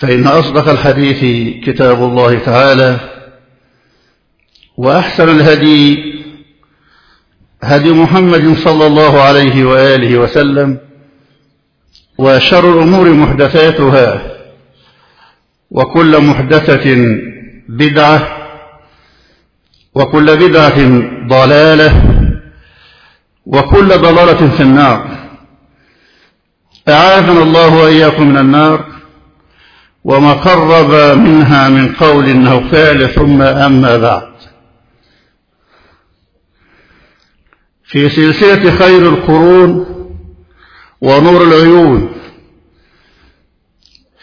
فإن أصدق الحديث كتاب الله تعالى وأحسن الهدي هدي محمد صلى الله عليه وآله وسلم وشر الأمور محدثاتها وكل محدثة بدعة وكل بدعة ضلالة وكل ضلالة في النار. أعاذنا الله وإياكم من النار. وما قرب منها من قول أو فعل ثم أما بعد. في سلسلة خير القرون ونور العيون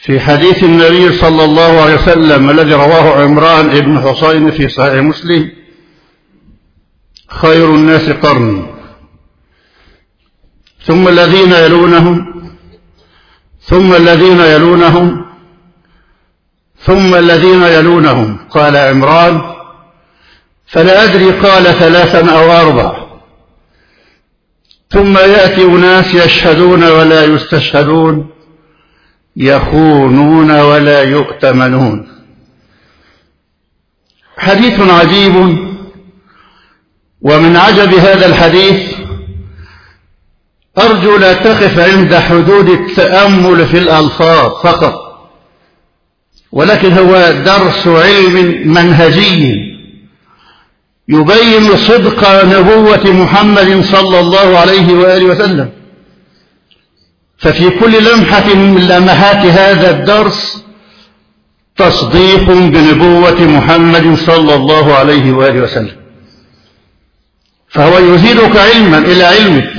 في حديث النبي صلى الله عليه وسلم الذي رواه عمران بن حسين في صحيح مسلم خير الناس قرني ثم الذين يلونهم ثم الذين يلونهم ثم الذين يلونهم قال عمران فلا أدري قال ثلاثا أو أربع ثم يأتي أناس يشهدون ولا يستشهدون يخونون ولا يؤتمنون. حديث عجيب ومن عجب هذا الحديث أرجو لا تقف عند حدود التأمل في الألفاظ فقط. ولكن هو درس علم منهجي يبين صدق نبوة محمد صلى الله عليه وآله وسلم. ففي كل لمحة من لمحات هذا الدرس تصديق بنبوة محمد صلى الله عليه وآله وسلم. فهو يزيدك علما إلى علمك.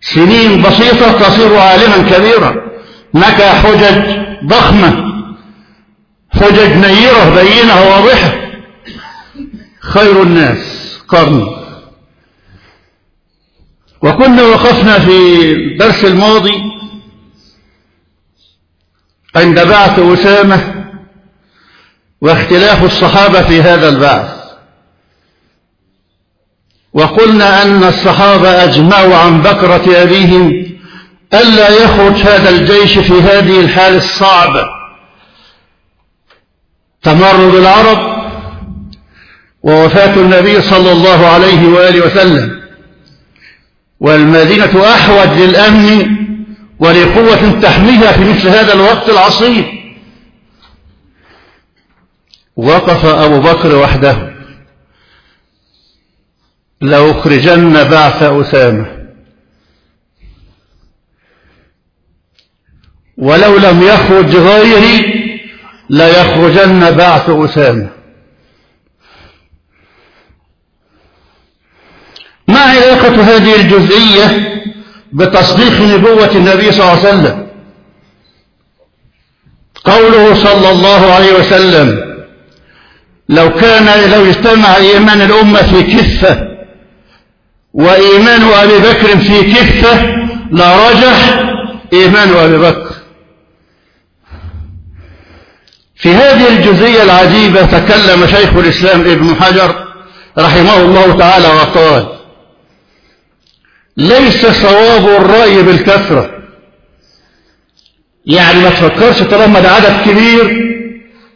سنين بسيطة تصير عالما كبيرا. لك حجج ضخمة. حجج نيرة بينة واضحة خير الناس قرني وكنا وقفنا في الدرس الماضي عند بعث أسامة واختلاف الصحابة في هذا البعث. وقلنا أن الصحابة أجمعوا عن بكرة أبيهم ألا يخرج هذا الجيش في هذه الحال الصعبة. تمرد العرب ووفاة النبي صلى الله عليه وآله وسلم. والمدينة أحوج للأمن ولقوة تحميها في مثل هذا الوقت العصيب. وقف أبو بكر وحده. لأخرجن بعث أسامة. ولو لم يخرج غيري ليخرجن بعث أسامة. ما علاقة هذه الجزئية بتصديق نبوة النبي صلى الله عليه وسلم؟ قوله صلى الله عليه وسلم لو كان لو اجتمع إيمان الأمة في كفة وإيمان أبي بكر في كفة لرجح إيمان أبي بكر. في هذه الجزئية العجيبة تكلم شيخ الإسلام ابن حجر رحمه الله تعالى وقال ليس صواب الرأي بالكثرة. يعني ما تفكرش طالما ده عدد كبير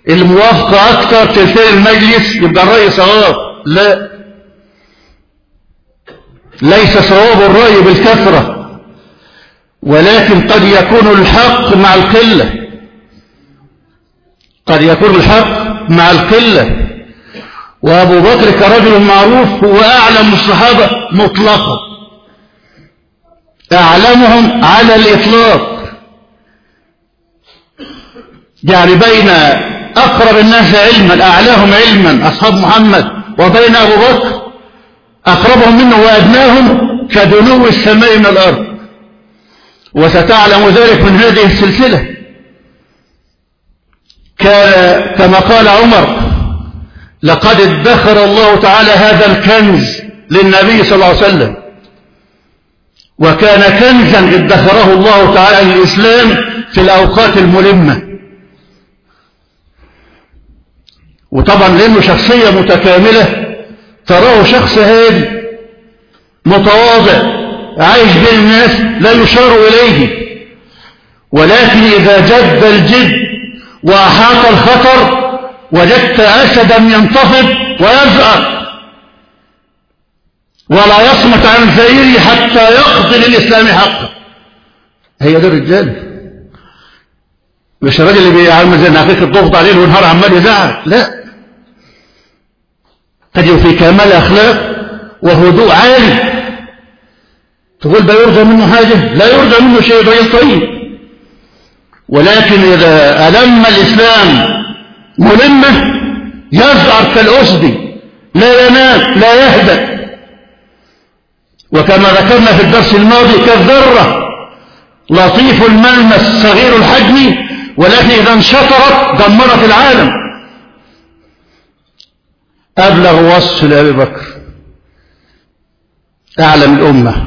الموافقة أكثر تلتين المجلس يبقى الرأي صواب. لا. ليس صواب الرأي بالكثرة ولكن قد يكون الحق مع القلة. قد يكون الحق مع القلة. وأبو بكر كرجل معروف هو أعلم الصحابة مطلقا. أعلمهم على الإطلاق. يعني بين أقرب الناس علما أعلاهم علما أصحاب محمد وبين أبو بكر أقربهم منه وأدناهم كدنو السماء من الأرض. وستعلم ذلك من هذه السلسلة. كما قال عمر لقد ادخر الله تعالى هذا الكنز للنبي صلى الله عليه وسلم. وكان كنزا ادخره الله تعالى للإسلام في الأوقات الملمة. وطبعا لأنه شخصية متكاملة تراه شخص هادي متواضع عايش بين الناس لا يشار إليه. ولكن إذا جد الجد وأحاط الخطر وجدت أسدا ينتفض ويزأر ولا يصمت عن زئيره حتى يقضي للإسلام حقه هي ده الرجال. مش الراجل اللي بيعمل زي نافيك الضغط عليه والنهار عمال يزعل. لا. تجد في كمال أخلاق وهدوء عالي. تقول ده يرجى منه حاجة لا يرجى منه شيء ده طيب. ولكن إذا ألم الإسلام ملمة يزعر كالأسد لا ينام لا يهدأ. وكما ذكرنا في الدرس الماضي كالذرة لطيف الملمس صغير الحجم ولكن إذا انشطرت دمرت العالم. أبلغ وصف لأبي بكر. أعلم الأمة.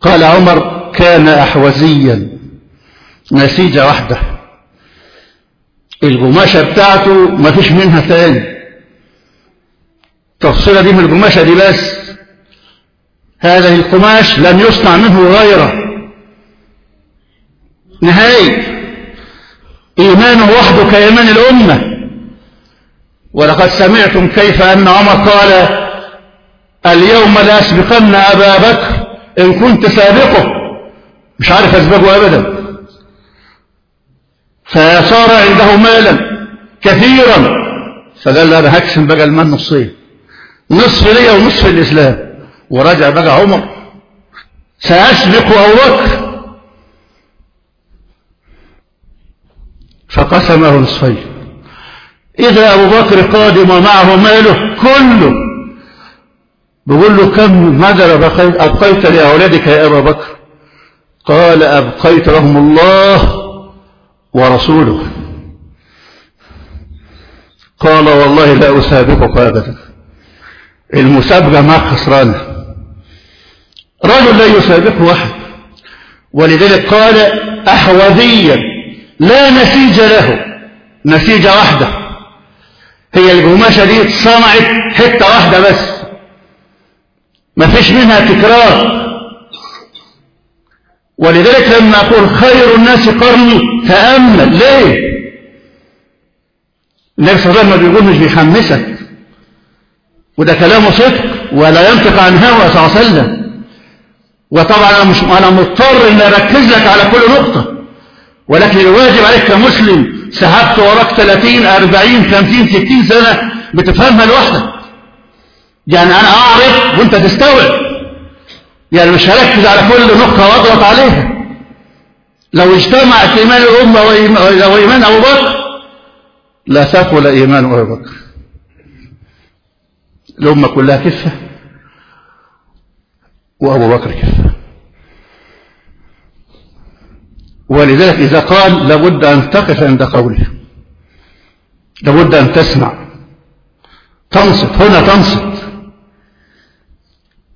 قال عمر كان أحوزيا. نسيجة واحدة. القماشة بتاعته ما فيش منها ثاني. تفصيلة دي من القماشة دي بس. هذا القماش لم يصنع منه غيره. نهاية إيمانه وحده كإيمان الأمة. ولقد سمعتم كيف أن عمر قال اليوم لأسبقن أبا بكر إن كنت سابقه. مش عارف أسبقه أبدا. فصار عنده مالا كثيرا. فقال لا أنا هقسم بقى المال نصين نصف ليا ونصف الإسلام. ورجع بقى عمر. سأسبق أبو بكر. فقسمه نصفين. إذا أبو بكر قادم ومعه ماله كله بيقول له كم ماذا أبقيت لأولادك يا أبا بكر؟ قال أبقيت لهم الله ورسوله قال والله لا أسابقك أبدا. المسابقة ما خسرانة رجل لا يسابقه أحد. ولذلك قال أحوذيا لا نسيج له. نسيجة واحدة. هي القماشة دي اتصنعت حتة واحدة بس. ما فيش منها تكرار. ولذلك لما أقول خير الناس قرني تأمل. ليه؟ النبي صلى الله عليه وسلم بيقول مش بيحمسك وده كلامه صدق ولا ينطق عن هوى صلى الله عليه وسلم. وطبعا أنا, مش أنا مضطر أن أركز لك على كل نقطة. ولكن الواجب عليك كمسلم سحبت وراك 30 40 50 60 سنة بتفهمها لوحدك. يعني أنا أعرف وأنت تستوعب. يعني مش هركز على كل نقطة واضغط عليها. لو اجتمعت إيمان الأمة وإيمان أبو بكر لا ثقل إيمان أبو بكر. الأمة كلها كفة وأبو بكر كفة. ولذلك إذا قال لابد أن تقف عند قوله لابد أن تسمع. تنصت هنا تنصت.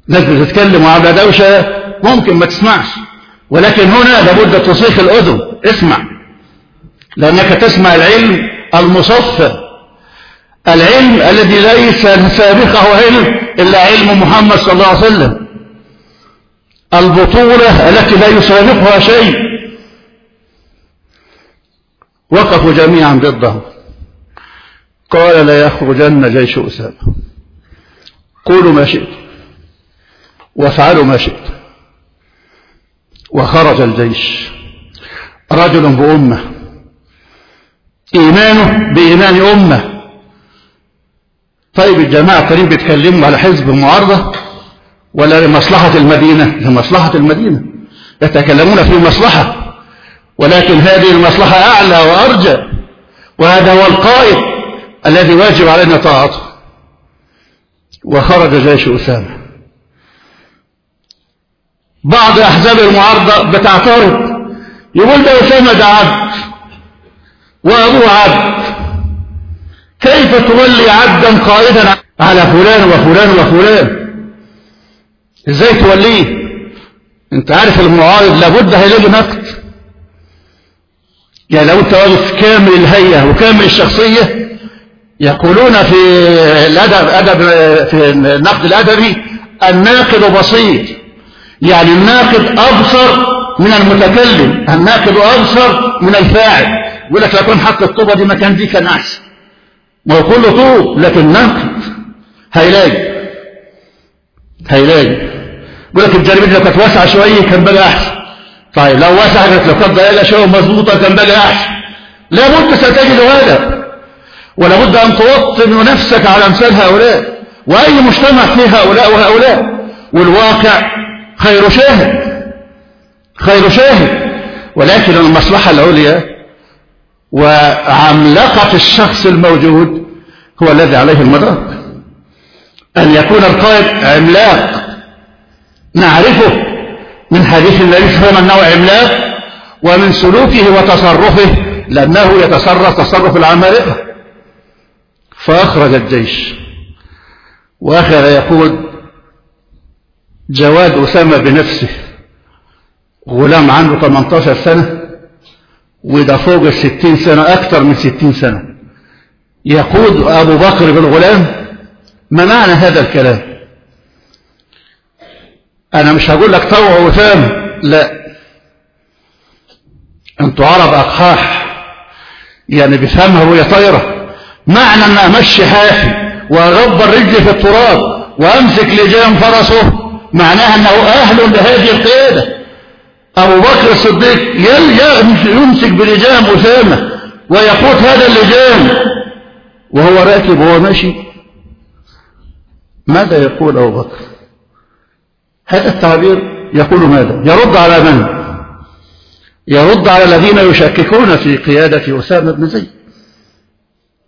ناس بتتكلم وعلى دوشة ممكن ما تسمعش. ولكن هنا لابد تصيخ الأذن. اسمع. لأنك تسمع العلم المصفى العلم الذي ليس سابقه علم إلا علم محمد صلى الله عليه وسلم. البطولة التي لا يسابقها شيء. وقفوا جميعا ضده قال لا يخرجن جيش أسامة. قولوا ما شئت وافعلوا ما شئت. وخرج الجيش. رجل بأمة. إيمانه بإيمان أمة. طيب الجماعة الكريم بيتكلموا على حزب معارضة ولا لمصلحة المدينة؟ لمصلحة المدينة. يتكلمون في مصلحة. ولكن هذه المصلحة أعلى وأرجى. وهذا هو القائد الذي واجب علينا طاعته. وخرج جيش أسامة. بعض أحزاب المعارضة بتعترض. يقول ده أسامة ده عبد وأبوه عبد. كيف تولي عبدا قائدا على فلان وفلان وفلان؟ إزاي توليه؟ أنت عارف المعارض لابد هيلاقي نقد. يعني لو انت واقف كامل الهيئة وكامل الشخصية. يقولون في الأدب أدب في النقد الأدبي الناقد بسيط. يعني الناقد أبصر من المتكلم الناقد أبصر من الفاعل. يقول لك لو كان حط الطوبة دي مكان دي كان أحسن. ما هو كله طوب لكن ناقد. هيلاقي. هيلاقي. يقول لك الجريمة لو كانت واسعة شوية كان بقى أحسن. طيب لو واسعة لو كانت ضيقة شوية مظبوطة كان بقى أحسن. لابد ستجد هذا. ولابد أن توطن نفسك على أمثال هؤلاء. وأي مجتمع فيه هؤلاء وهؤلاء. والواقع خير شاهد. خير شاهد. ولكن المصلحة العليا وعملقة الشخص الموجود هو الذي عليه المدار أن يكون القائد عملاق. نعرفه من حديث النبي صلى الله عليه وسلم أنه عملاق ومن سلوكه وتصرفه لأنه يتصرف تصرف العمالقة. فأخرج الجيش. وأخذ يقول جواد أسامة بنفسه غلام عنده 18 سنة وده فوق الستين سنة أكثر من ستين سنة. يقود أبو بكر بالغلام ما معنى هذا الكلام؟ أنا مش هقول لك طوع وفهم لا. أنتوا عرب أقحاح يعني بفهمها وهي طايرة. معنى أن أمشي حافي وأغبر رجلي في التراب وأمسك لجام فرسه معناها أنه أهل لهذه القيادة. أبو بكر الصديق يمسك بلجام أسامة ويقود هذا اللجام وهو راكب وهو ماشي. ماذا يقول أبو بكر؟ هذا التعبير يقول ماذا؟ يرد على من؟ يرد على الذين يشككون في قيادة أسامة بن زيد.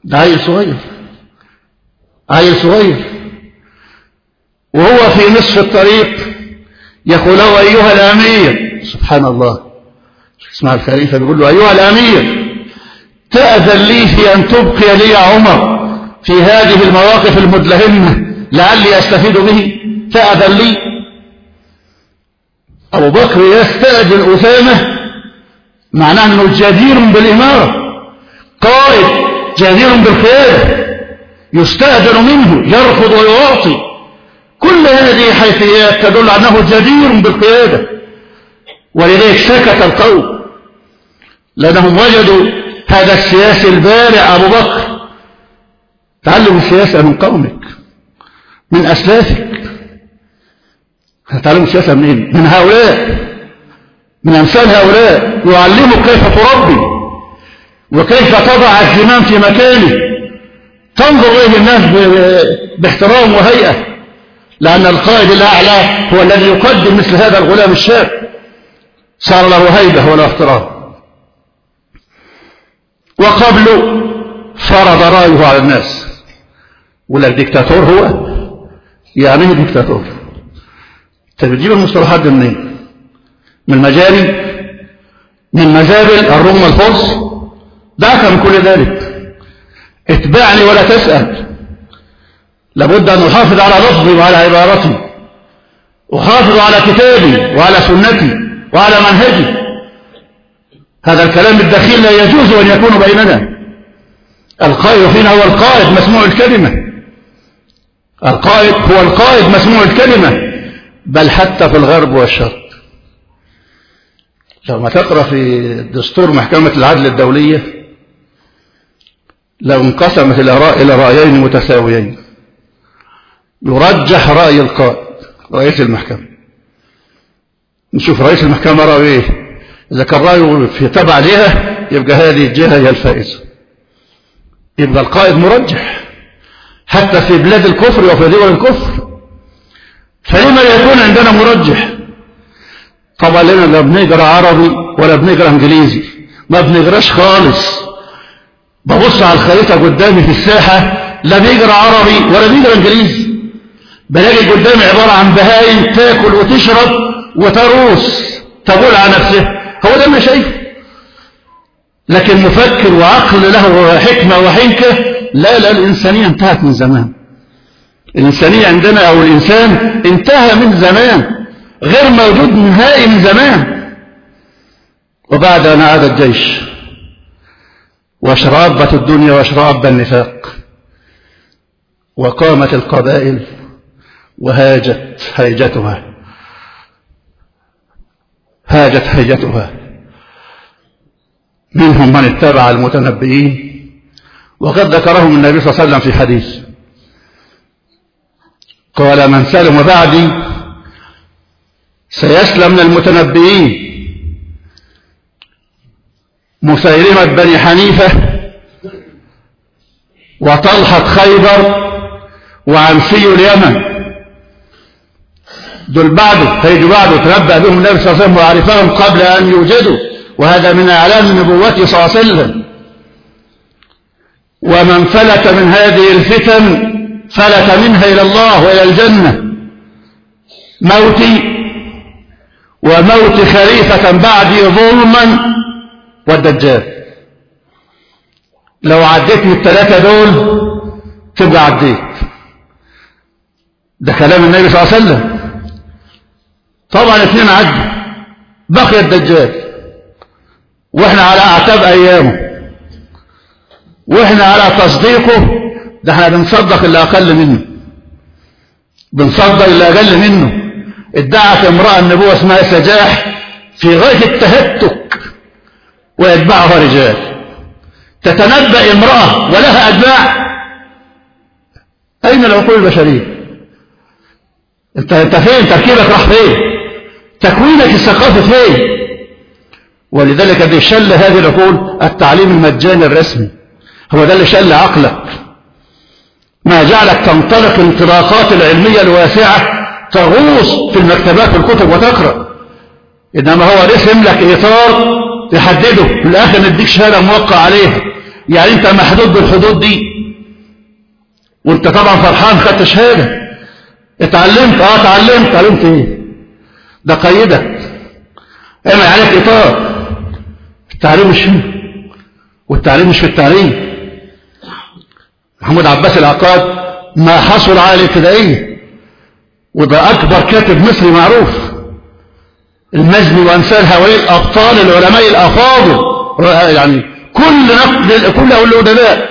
ده عيل صغير. عيل صغير. وهو في نصف الطريق. يقول له أيها الأمير سبحان الله. اسمع الخليفة بيقول له أيها الأمير تأذن لي في أن تبقي لي عمر في هذه المواقف المدلهمة لعلي أستفيد به؟ تأذن لي. أبو بكر يستأذن أسامة معناه أنه جدير بالإمارة. قائد جدير بالقيادة. يستأذن منه يرفض ويعطي. حيثيات تدل أنه جدير بالقيادة ولذلك سكت القوم لأنهم وجدوا هذا السياسي البارع أبو بكر. تعلم السياسة من قومك من أسلافك. تعلم السياسة منين؟ من هؤلاء من أمثال هؤلاء. يعلمك كيف تربي وكيف تضع الزمام في مكانه. تنظر إليه الناس باحترام وهيئة. لأن القائد الأعلى هو الذي يقدم مثل هذا الغلام الشاب صار له هيبة ولا احترام وقبل فرض رأيه على الناس. ولا الدكتاتور هو؟ يعني إيه دكتاتور انت بتجيب المصطلحات دي منين؟ من مجاري من مزابل الروم والفرس دعك من كل ذلك. اتبعني ولا تسأل. لابد أن أحافظ على لفظي وعلى عبارتي. أحافظ على كتابي وعلى سنتي وعلى منهجي. هذا الكلام الدخيل لا يجوز أن يكون بيننا. القائد فينا هو القائد مسموع الكلمة. القائد هو القائد مسموع الكلمة. بل حتى في الغرب والشرق. لو ما تقرأ في دستور محكمة العدل الدولية لو انقسمت الآراء إلى رأيين متساويين. يرجح رأي القائد رئيس المحكمة. نشوف رئيس المحكمة رأيه إيه؟ إذا كان رأيه في تبع جهة يبقى هذه الجهة هي الفائزة. يبقى القائد مرجح. حتى في بلاد الكفر وفي دول الكفر. فلما يكون عندنا مرجح؟ طبعا لنا لا بنقرأ عربي ولا بنقرأ إنجليزي. ما بنقرأش خالص. ببص على الخريطة قدامي في الساحة لا بيقرأ عربي ولا بيقرأ إنجليزي. بلاقي قدامي عبارة عن بهايم تاكل وتشرب وتروس تقول على نفسها هو ده ما شايفه. لكن مفكر وعقل له حكمة وحنكة لا لا الإنسانية انتهت من زمان. الإنسانية عندنا أو الإنسان انتهى من زمان غير موجود نهائي من زمان. وبعد أن عاد الجيش واشرابت الدنيا واشراب النفاق وقامت القبائل وهاجت هيجتها. هاجت هيجتها. منهم من اتبع المتنبئين وقد ذكرهم النبي صلى الله عليه وسلم في حديث. قال من سلم بعدي سيسلم من المتنبئين. مسيلمة بني حنيفة وطلحة خيبر وعنسي اليمن. دول بعده هيجوا بعده تنبأ بهم النبي صلى الله عليه وسلم وعرفهم قبل أن يوجدوا وهذا من أعلام نبوته صلى الله عليه وسلم. ومن فلت من هذه الفتن فلت منها إلى الله وإلى الجنة. موتي وموت خليفة بعدي ظلما والدجال. لو عديت من الثلاثة دول تبقى عديت. ده كلام النبي صلى الله عليه وسلم. طبعا اثنين عدوا بقي الدجال وإحنا على اعتاب ايامه. وإحنا على تصديقه. ده إحنا بنصدق اللي أقل منه. بنصدق اللي أقل منه. ادعت امرأة النبوة اسمها سجاح في غاية التهتك ويتبعها رجال. تتنبأ امرأة ولها أتباع أين العقول البشرية؟ انت أنت فين؟ تركيبك راح فين؟ تكوينك الثقافي فين؟ ولذلك دي شل هذه العقول التعليم المجاني الرسمي. هو ده اللي شل عقلك. ما جعلك تنطلق الانطلاقات العلمية الواسعة تغوص في المكتبات والكتب وتقرأ. إنما هو رسم لك إطار تحدده. في الآخر نديك شهادة موقع عليها. يعني أنت محدود بالحدود دي. وأنت طبعا فرحان خدت شهادة. اتعلمت؟ آه اتعلمت. اتعلمت إيه؟ ده قيدك اعمل عليك إطار. التعليم مش هنا. والتعليم مش في التعليم. محمود عباس العقاد ما حصل على الابتدائية. وده أكبر كاتب مصري معروف. المجني وأمثال هؤلاء الابطال العلماء الأفاضل. يعني. كل نقد كل الأدباء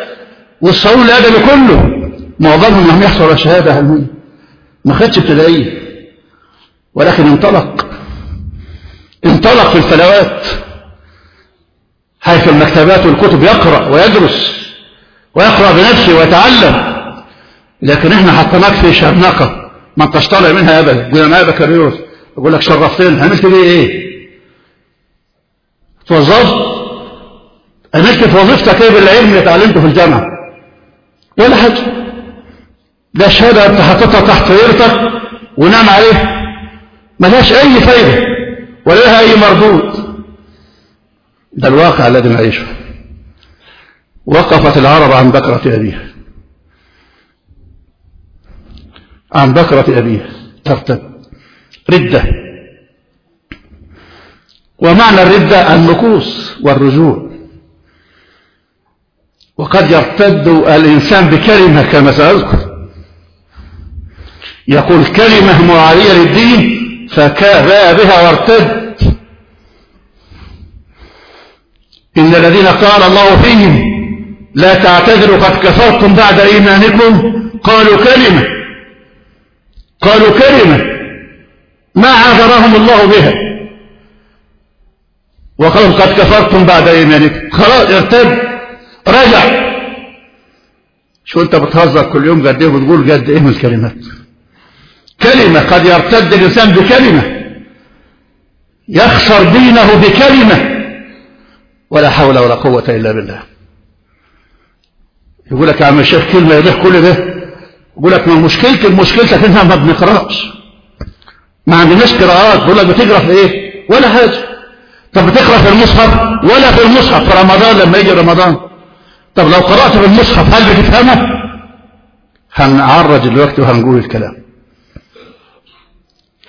والصالون الادبي كله. معظمهم لم يحصل على شهادة علمية. ما خدش ابتدائية. ولكن انطلق. انطلق في الفلوات حيث المكتبات والكتب يقرأ ويدرس ويقرأ بنفسه ويتعلم. لكن إحنا حطيناك في شرنقة ما أنتش طالع منها ابدا. يقول أنا بكالوريوس يقول لك شرفتني عملت بيه إيه؟ توظفت. عملت في وظيفتك إيه بالعلم اللي اتعلمته في الجامعة؟ ولا حاجة. ده شهاده أنت حاططها تحت سيرتك ونام عليها ملهاش أي فايدة ولا لها أي مردود ده الواقع الذي نعيشه. وقفت العرب عن بكرة أبيها. عن بكرة أبيها. ترتد. ردة. ومعنى الردة النكوص والرجوع. وقد يرتد الإنسان بكلمة كما سأذكر. يقول كلمة معارية للدين فكاء بها وارتد. إن الذين قال الله فيهم لا تعتذروا قد كفرتم بعد إيمانكم قالوا كلمة. قالوا كلمة. ما عذرهم الله بها. وقالوا قد كفرتم بعد إيمانكم خلاص ارتد. رجع. شو أنت بتهزر كل يوم؟ قد إيه وتقول قد إيه من الكلمات؟ كلمة قد يرتد الإنسان بكلمة. يخسر دينه بكلمة. ولا حول ولا قوة إلا بالله. يقول لك يا عم الشيخ كلمة يضيح كل ده. يقول لك ما مشكلتي مشكلتك إنها ما بنقراش. ما عندناش قراءات. بقول لك بتقرأ في إيه؟ ولا حاجة. طب بتقرأ في المصحف؟ ولا في المصحف. في رمضان لما يجي رمضان. طب لو قرأت في المصحف هل بتفهمه؟ هنعرج دلوقتي وهنقول الكلام.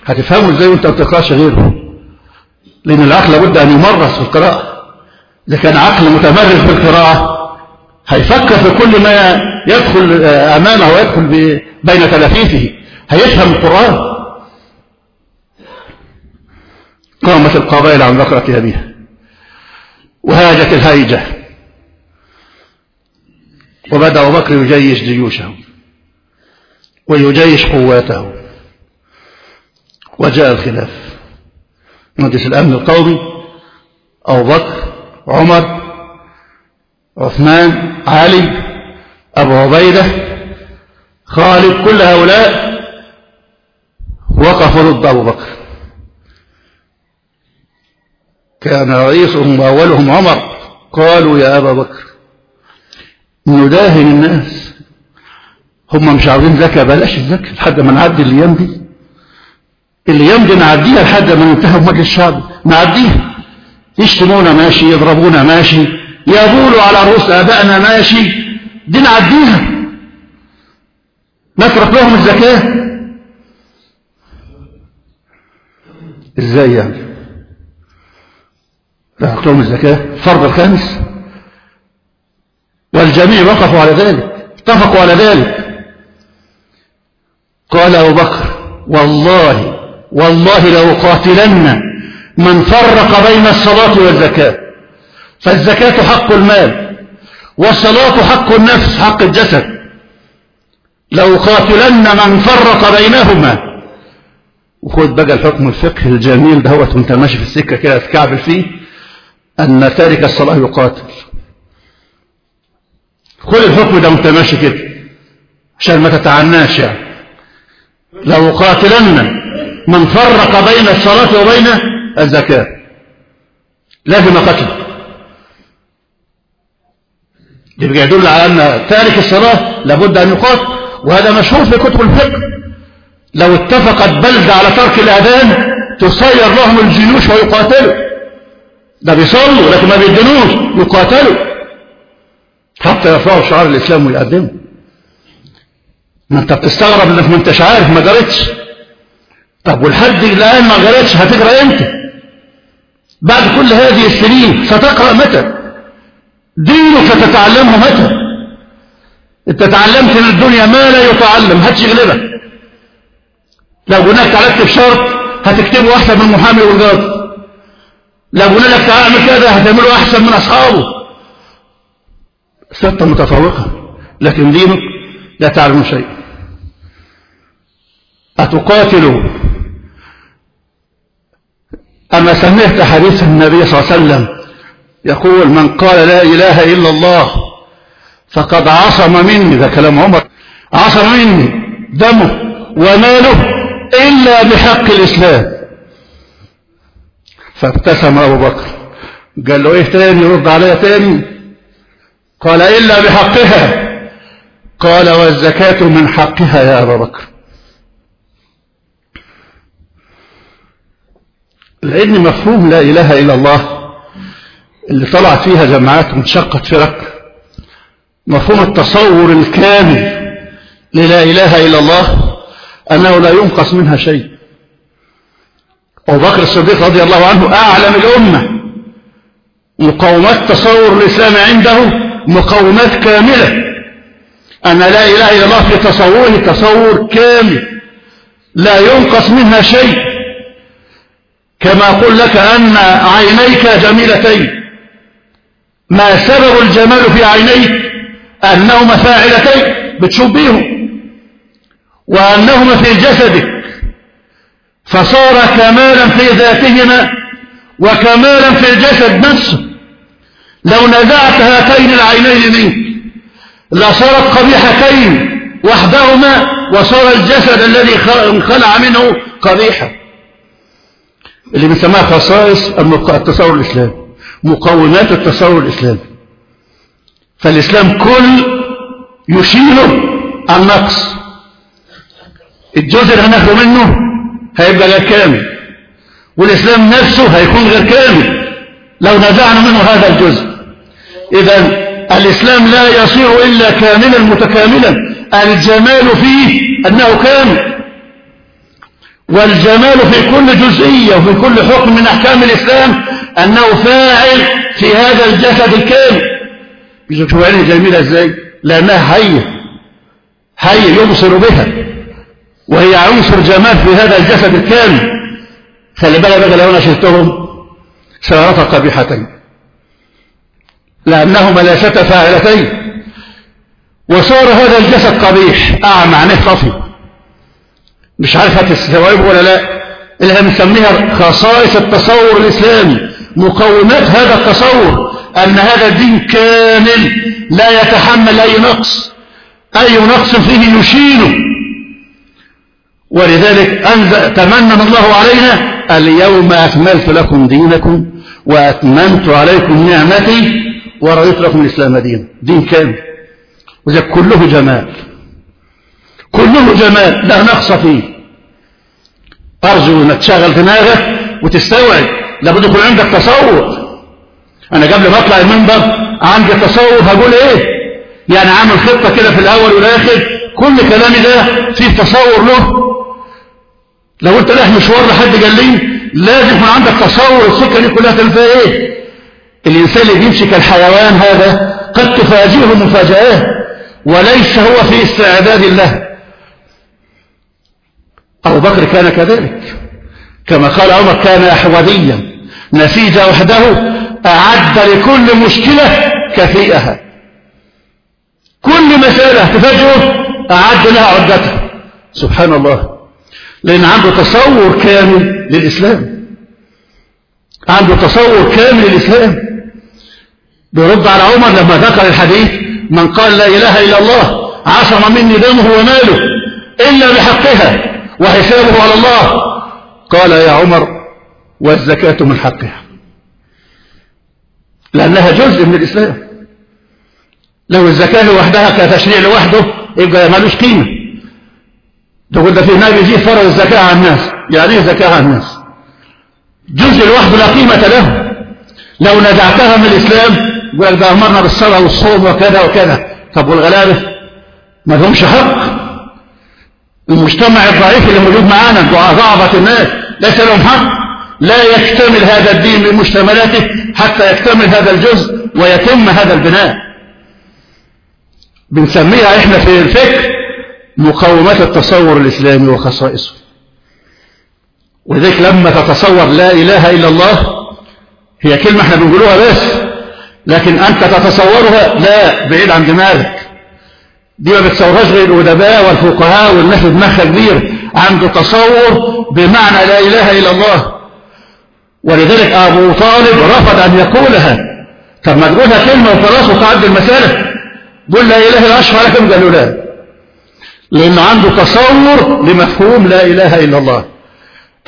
هتفهمه إزاي وأنت ما بتقراش غيره؟ لأن العقل لابد أن يمرس في القراءة. إذا كان عقل متمرس في القراءه هيفكر في كل ما يدخل أمامه ويدخل بين تلافيفه هيفهم القرآن. قامت القبائل عن بقرة أبيها. وهاجت الهيجة. وبدأ بكر يجيش جيوشه ويجيش قواته وجاء الخلاف. مجلس الأمن القومي أبو بكر عمر عثمان علي أبو عبيدة خالد كل هؤلاء وقفوا ضد أبو بكر. كان رئيسهم وأولهم عمر. قالوا يا أبا بكر نداهن الناس. هم مش عاوزين زكاة بلاش الزكاة لحد ما نعدي الأيام دي الأيام دي نعديها لحد ما ننتهي بمجلس الشعب نعديها يشتمونا ماشي يضربونا ماشي يبولوا على رؤوس آبائنا ماشي. دي نعديها نترك لهم الزكاة. إزاي يعني؟ ترك لهم الزكاة. فرض الخامس. والجميع وقفوا على ذلك. اتفقوا على ذلك. قال أبو بكر والله والله لأقاتلن من فرق بين الصلاة والزكاة. فالزكاة حق المال والصلاة حق النفس حق الجسد. لأقاتلن من فرق بينهما. وخد بقى الحكم الفقه الجميل دهوت وانت ماشي في السكة كده تكعبل فيه أن تارك الصلاة يقاتل. خد الحكم ده وانت ماشي كده عشان ما تتعناش يعني. لو قاتلن من فرق بين الصلاة وبين الزكاة. لازم قتله يبقى يدل على أن تارك الصلاة لابد أن يقاتل وهذا مشهور في كتب الفقه. لو اتفقت بلدة على ترك الأذان تصير لهم الجيوش ويقاتلوا. ده بيصلوا لكن ما بيدنوش يقاتلوا. حتى يرفعوا شعار الإسلام ويقدموا. ما انت بتستغرب إنك ما انتش عارف ما جريتش طب والحد الآن ما جريتش هتقرأ إمتى؟ بعد كل هذه السنين ستقرأ متى؟ دينك ستتعلمه متى؟ أنت تعلمت من الدنيا ما لا يتعلم هاتش يغلبك. لو قلنا لك تعالى اكتب شرط هتكتبه أحسن من محامي والقاضي لو قلنا لك تعالى اعمل كذا هتعمله أحسن من أصحابه. ستة متفوقة لكن دينك لا تعلم شيء. أتقاتلوا أما سمعت حديث النبي صلى الله عليه وسلم يقول من قال لا إله إلا الله فقد عصم مني ده كلام عمر عصم مني دمه وماله إلا بحق الإسلام. فابتسم أبو بكر. قال له إيه تاني؟ يرد عليا تاني. قال إلا بحقها. قال والزكاة من حقها يا أبا بكر. لأن مفهوم لا إله إلا الله اللي طلعت فيها جماعات وانشقت فرق. مفهوم التصور الكامل للا إله إلا الله أنه لا ينقص منها شيء. أبو بكر الصديق رضي الله عنه أعلم الأمة. مقومات تصور الإسلام عنده مقومات كاملة. أن لا إله إلا الله في تصوره تصور كامل. لا ينقص منها شيء. كما أقول لك أن عينيك جميلتين. ما سبب الجمال في عينيك؟ أنهما فاعلتين بتشوف بيهم وأنهما في جسدك. فصار كمالا في ذاتهما وكمالا في الجسد نفسه. لو نزعت هاتين العينين منك لصارت قبيحتين وحدهما وصار الجسد الذي انخلع منه قبيحا اللي بنسميها خصائص التصور الإسلامي مقومات التصور الإسلامي. فالإسلام كل يشير النقص. الجزء اللي هناخده منه هيبقى غير كامل والإسلام نفسه هيكون غير كامل لو نزعنا منه هذا الجزء. إذا الإسلام لا يصير إلا كاملا متكاملا. الجمال فيه أنه كامل. والجمال في كل جزئية وفي كل حكم من أحكام الإسلام أنه فاعل في هذا الجسد الكامل. شوفوا عيني جميلة إزاي؟ لأنها حية حية يبصر بها. وهي عنصر جمال في هذا الجسد الكامل. خلي بالك بقى لو أنا شلتهم سيارات قبيحتين. لأنهما ليستا فاعلتين. وصار هذا الجسد قبيح. أعمى عينيه طفي مش عارف هتستوعبه ولا لا اللي بنسميها خصائص التصور الإسلامي مقومات هذا التصور أن هذا الدين كامل لا يتحمل أي نقص أي نقص فيه يشيله ولذلك أنزل تمنن الله علينا اليوم أكملت لكم دينكم وأتممت عليكم نعمتي ورضيت لكم الإسلام دين دين كامل. وذلك كله جمال. كله جمال لا نقص فيه. أرجو أنك تشغل دماغك وتستوعب. لابد يكون عندك تصور أنا قبل ما أطلع المنبر عندي تصور هقول إيه؟ يعني عامل خطة كده في الأول والآخر كل كلامي ده فيه تصور له. لو أنت رايح مشوار لحد قال لي لازم يكون عندك تصور السكة دي كلها تنفع إيه؟ الإنسان اللي بيمشي كالحيوان هذا قد تفاجئه مفاجآت وليس هو في استعداد له. أبو بكر كان كذلك. كما قال عمر كان أحوذيا. نسيج وحده أعد لكل مشكلة كفيئها. كل مسألة تفاجئه أعد لها عدتها سبحان الله. لأن عنده تصور كامل للإسلام. عنده تصور كامل للإسلام. بيرد على عمر لما ذكر الحديث من قال لا إله إلا الله عصم مني دمه وماله إلا بحقها. وحسابه على الله. قال يا عمر والزكاة من حقها. لأنها جزء من الإسلام. لو الزكاة لوحدها كتشريع لوحده يبقى مالوش قيمة. ده في نبي يجي فرض الزكاة على الناس. يعني إيه زكاة على الناس؟ جزء لوحده لا قيمة له. لو نزعتها من الإسلام يقول لك ده أمرنا بالصلاة والصوم وكذا وكذا. طب والغلابة؟ ما لهمش حق. المجتمع الضعيف اللي موجود معانا ضعفة الناس. ليس لهم حق. لا يكتمل هذا الدين بمشتملاته حتى يكتمل هذا الجزء ويتم هذا البناء. بنسميها إحنا في الفكر مقومات التصور الإسلامي وخصائصه. ولذلك لما تتصور لا إله إلا الله هي كلمة إحنا بنقولوها بس لكن أنت تتصورها لا بعيد عن دماغك. دي ما بتصورهاش غير الأدباء والفقهاء والناس دماغها كبير عنده تصور بمعنى لا إله إلا الله. ولذلك أبو طالب رفض أن يقولها. طب ما تقولها كلمة وخلاص وتعدي المسألة. قل لا إله إلا أشفع لكم قالوا لا. لأنه عنده تصور لمفهوم لا إله إلا الله.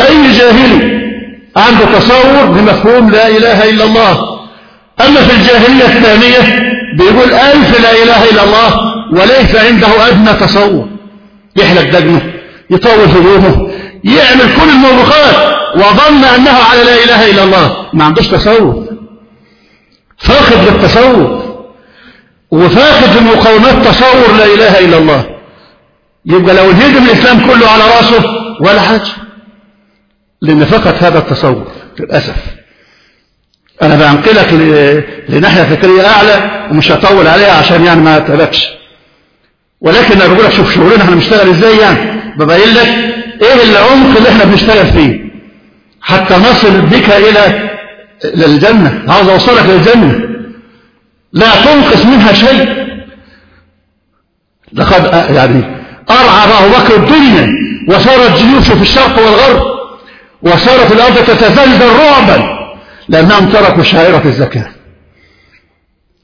أي جاهلي عنده تصور لمفهوم لا إله إلا الله؟ أما في الجاهلية الثانية بيقول ألف لا إله إلا الله. وليس عنده أدنى تصور. يحلق دقنه يطول هدومه يعمل كل الموبقات وظن أنه على لا إله إلا الله. ما عندوش تصور. فاقد للتصور. وفاقد لمقاومات تصور لا إله إلا الله. يبقى لو الهدم الإسلام كله على رأسه ولا حاجة. لأن فقط هذا التصور للأسف. أنا بنقلك لناحية فكرية أعلى ومش هطول عليها عشان يعني ما تبكش ولكن أنا بقول لك شوف شغلنا إحنا بنشتغل إزاي يعني. ببين لك إيه العمق اللي إحنا بنشتغل فيه؟ حتى نصل بك إلى الجنة عاوز أوصلك للجنة. لا تنقص منها شيء. لقد يعني أرعى أبو بكر الدنيا وصارت جيوشه في الشرق والغرب وصارت الأرض تتزلزل رعبا لأنهم تركوا شعيرة الزكاة.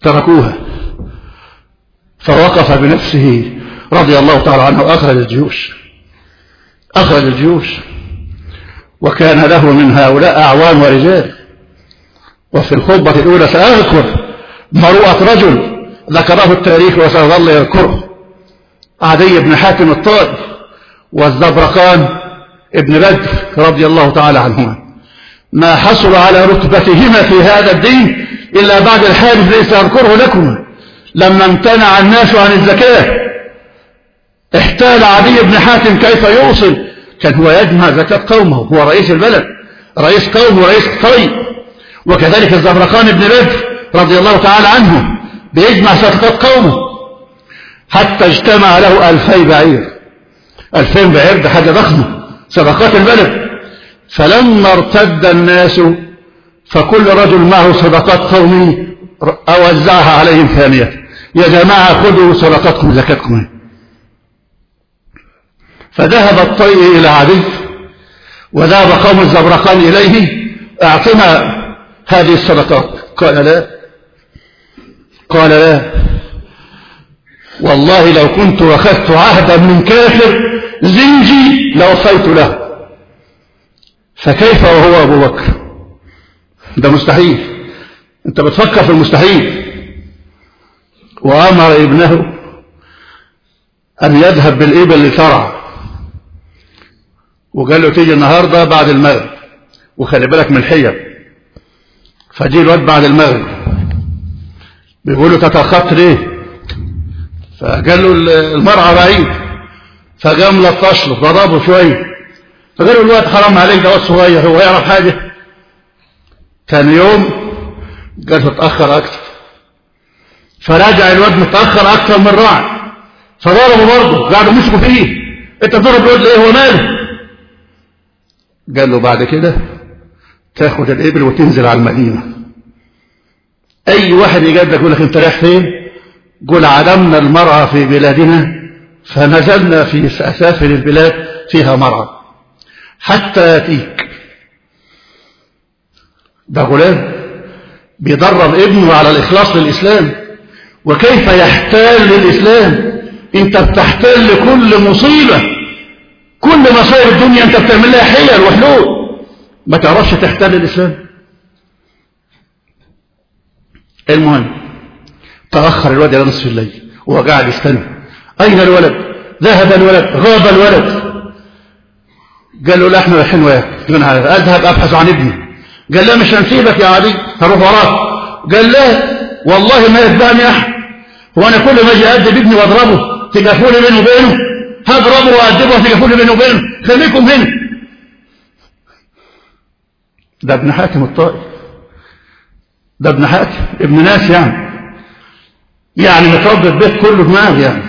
تركوها. فوقف بنفسه رضي الله تعالى عنه وأخرج الجيوش. أخرج الجيوش. وكان له من هؤلاء أعوان ورجال. وفي الخطبة الأولى سأذكر مروءة رجل ذكره التاريخ وسيظل يذكره. عدي بن حاتم الطائي والزبرقان ابن بدر رضي الله تعالى عنهما. ما حصل على رتبتهما في هذا الدين إلا بعد الحادث الذي سأذكره لكم لما امتنع الناس عن الزكاة احتال عدي بن حاتم كيف يوصل؟ كان هو يجمع زكاة قومه هو رئيس البلد رئيس قوم ورئيس طيب وكذلك الزبرقان بن بدر رضي الله تعالى عنه بيجمع صفقات قومه. حتى اجتمع له ألفي بعير. ألفين بعير ده حاجة ضخمة. صدقات البلد. فلما ارتد الناس فكل رجل معه صدقات قومه أوزعها عليهم ثانية. يا جماعة خذوا صدقاتكم زكاتكم. فذهب الطيء إلى عدي وذهب قوم الزبرقان إليه اعطنا هذه الصدقات قال لا. قال لا. والله لو كنت أخذت عهدا من كافر زنجي لوفيت له. فكيف وهو أبو بكر؟ ده مستحيل. أنت بتفكر في المستحيل. وأمر ابنه أن يذهب بالإبل لترعى وقال له تيجي النهاردة بعد المغرب. وخلي بالك من الحية فجي الواد بعد المغرب. بيقول له تتأخرت ليه فقال له المرعى بعيد. فقام لطش له ضربه شوية فقال له الواد حرام عليك ده واد صغير هو يعرف حاجة. ثاني يوم قال اتاخر أكثر فراجع الواد متأخر أكثر من راعي فضربه برضه قعدوا مسكوا فيه. أنت ضرب الواد ليه؟ هو ماله. قال له بعد كده تاخد الإبل وتنزل على المدينة. أي واحد يجادلك يقول لك أنت رايح فين؟ قل عدمنا المرأة في بلادنا فنزلنا في أسافل البلاد فيها مرأة. حتى يأتيك. ده غلام بيدرب ابنه على الإخلاص للإسلام. وكيف يحتال للإسلام أنت بتحتال لكل مصيبة. كل مصائب الدنيا أنت بتعمل لها حيل وحلول. ما تعرفش تحتال للإسلام المهم تأخر الولد إلى نصف الليل وهو قاعد يستنى أين الولد؟ ذهب الولد غاب الولد. قال له لا إحنا رايحين وياك. أذهب أبحث عن ابني. قال لا مش هنسيبك يا عدي هروح وراك. قال لا والله ما يتبعني أحد. هو أنا كل ما أجي ادب ابني وأضربه تقفوني بينه وبينه. هضربه وادبه وتقفوني بينه وبينه. خليكم هنا. ده ابن حاتم الطائي. ده ابن حاتم ابن ناس يعني. يعني متربي البيت كله دماغ يعني.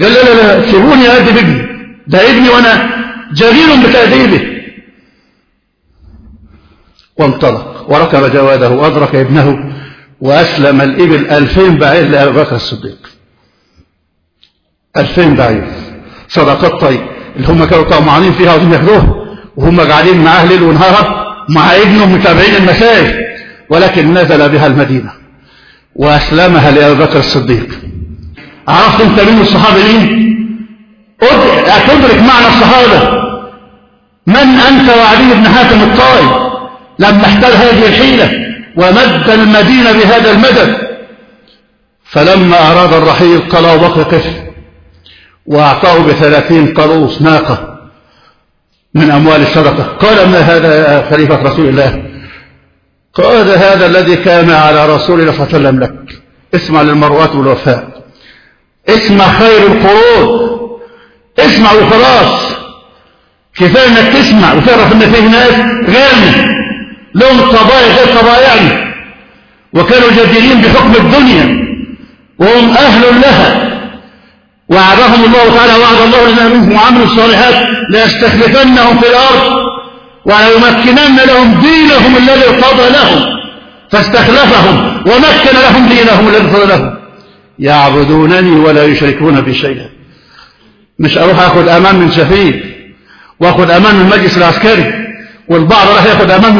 قال لا لا لا سيبوني أدب ابني ده ابني وأنا جليل بتأديبه وانطلق وركب جواده وأدرك ابنه. وأسلم الإبل ألفين بعير لأبي بكر الصديق. ألفين بعير. صدقات طيب. اللي هم كانوا طمعانين فيها وعايزين ياخدوها. وهم قاعدين معاه ليل ونهار مع ابنه متابعين المساجد. ولكن نزل بها المدينة. وأسلمها لأبي بكر الصديق. عرفت أنت مين الصحابة مين؟ تدرك معنى الصحابة. من أنت وعلي بن حاتم الطائي؟ لما احتل هذه الحيلة. ومد المدينة بهذا المدد. فلما أراد الرحيل قال أبو بكر وأعطاه بثلاثين قروس ناقة من أموال الصدقة. قال ما هذا يا خليفة رسول الله؟ قال هذا الذي كان على رسول الله صلى الله عليه وسلم لك. اسمع للمروات والوفاء. اسمع خير القرون. اسمع وخلاص. كفاية إنك تسمع وتعرف إن فيه ناس غيرنا لهم طبايع غير طبايعنا وكانوا جديرين بحكم الدنيا. وهم أهل لها. وعدهم الله تعالى وعد الله لنا منهم وعملوا الصالحات ليستخلفنهم في الأرض وليمكنن لهم دينهم الذي ارتضى لهم. فاستخلفهم ومكن لهم دينهم الذي لهم. يعبدونني ولا يشركون بي شيئا. مش أروح أخذ أمان من سفير وأخذ أمان من المجلس العسكري. والبعض راح ياخذ أمان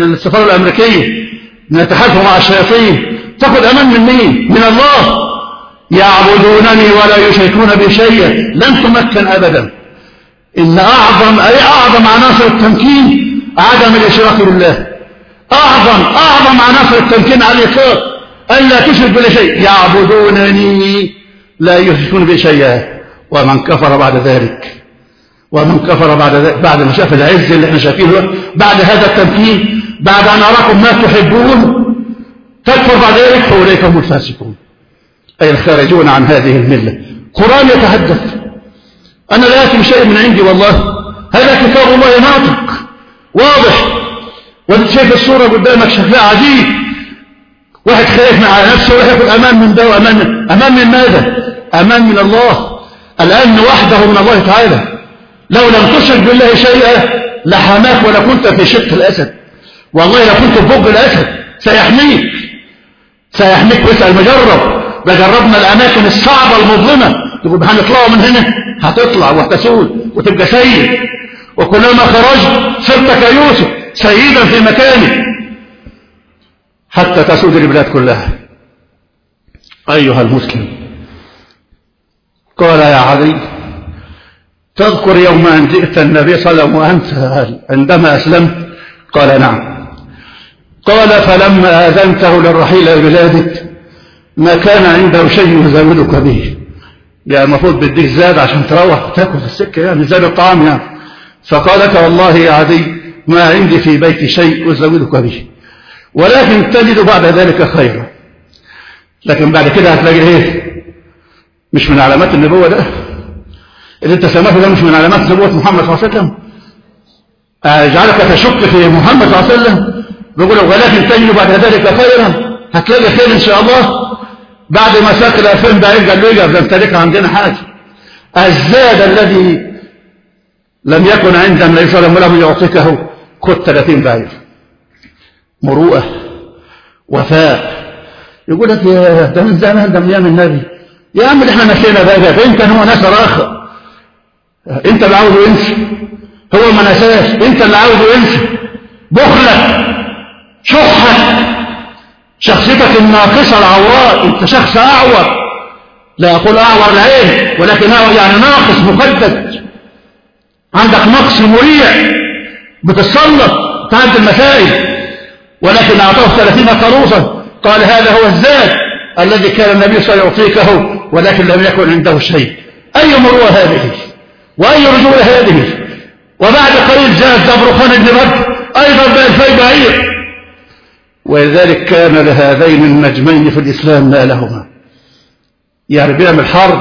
من السفارة الأمريكية نتحالفوا مع الشياطين. تاخذ أمان من مين؟ من الله. يعبدونني ولا يشركون بي شيئا. لن تمكن أبدا. إن اعظم أي أعظم عناصر التمكين عدم الإشراك بالله. اعظم أعظم عناصر التمكين على الإطلاق. الا تشرك بلا شيء. يعبدونني لا يشركون بي شيئا. ومن كفر بعد ذلك. ومن كفر بعد بعد ما شاف العز اللي إحنا شايفينه بعد هذا التمكين بعد أن أراكم ما تحبون تكفر بعد ذلك فأولئك هم الفاسقون. أي الخارجون عن هذه الملة. قرآن يتحدث. أنا لا اتي بشيء من عندي والله. هذا كتاب الله ناطق واضح. وأنت شايف الصورة قدامك شكلها عجيب. واحد خايف على نفسه وراح ياخذ أمان من ده وأمان من أمان من ماذا؟ أمان من الله. الامن وحده من الله تعالى. لو لم تشرك بالله شيئا لحماك ولكنت في شق الأسد. والله لو كنت في بق الأسد سيحميك. سيحميك واسأل مجرب. ده جربنا الأماكن الصعبة المظلمة. تقول هنطلعوا من هنا؟ هتطلع وهتسود وتبقى سيد. وكلما خرجت صرت كيوسف سيدا في مكانك حتى تسود البلاد كلها. أيها المسلم قال يا علي تذكر يوم أن جئت النبي صلى الله عليه وسلم وأنت عندما أسلمت؟ قال نعم. قال فلما آذنته للرحيل إلى بلادك ما كان عنده شيء يزودك به. يعني المفروض بديك زاد عشان تروح تاكل في السكة يعني زاد الطعام يعني. فقالت والله يا عدي ما عندي في بيتي شيء أزودك به. ولكن تجد بعد ذلك خيرا. لكن بعد كده هتلاقي إيه؟ مش من علامات النبوة ده. اللي أنت سمعته ده مش من علامات نبوة محمد صلى الله عليه وسلم. اجعلك تشك في محمد صلى الله عليه وسلم. بيقول ولكن تجد بعد ذلك خيرا. هتلاقي خير إن شاء الله. بعد ما ساق ال 2000 بعير قال له ده انت لك عندنا حاجة. الزاد الذي لم يكن عند النبي صلى الله عليه وسلم يعطيكه خذ 30 بعير مروءة وفاء. يقول لك يا ده من زمان ده من أيام النبي. يا عم إحنا نسينا بقى ده انت هو ناس آخر. انت اللي عاوزه ينسى هو ما نساش. انت اللي عاوزه ينسى بخلك شحك شخصيتك الناقصة العوراء. انت شخص أعور. لا أقول أعور العين ولكن أعور يعني ناقص مقدد عندك نقص مريع. بتتسلط تعد المسائل. ولكن أعطاه ثلاثين خروصا قال هذا هو الزاد الذي كان النبي صلى الله عليه وسلم يعطيكه ولكن لم يكن عنده شيء. أي مروة هذه؟ وأي رجوله هذه؟ وبعد قليل جاء زبرخان بن بكر أيضا بألفي بعير. ولذلك كان لهذين النجمين في الإسلام ما لهما. يعني بيعمل حرب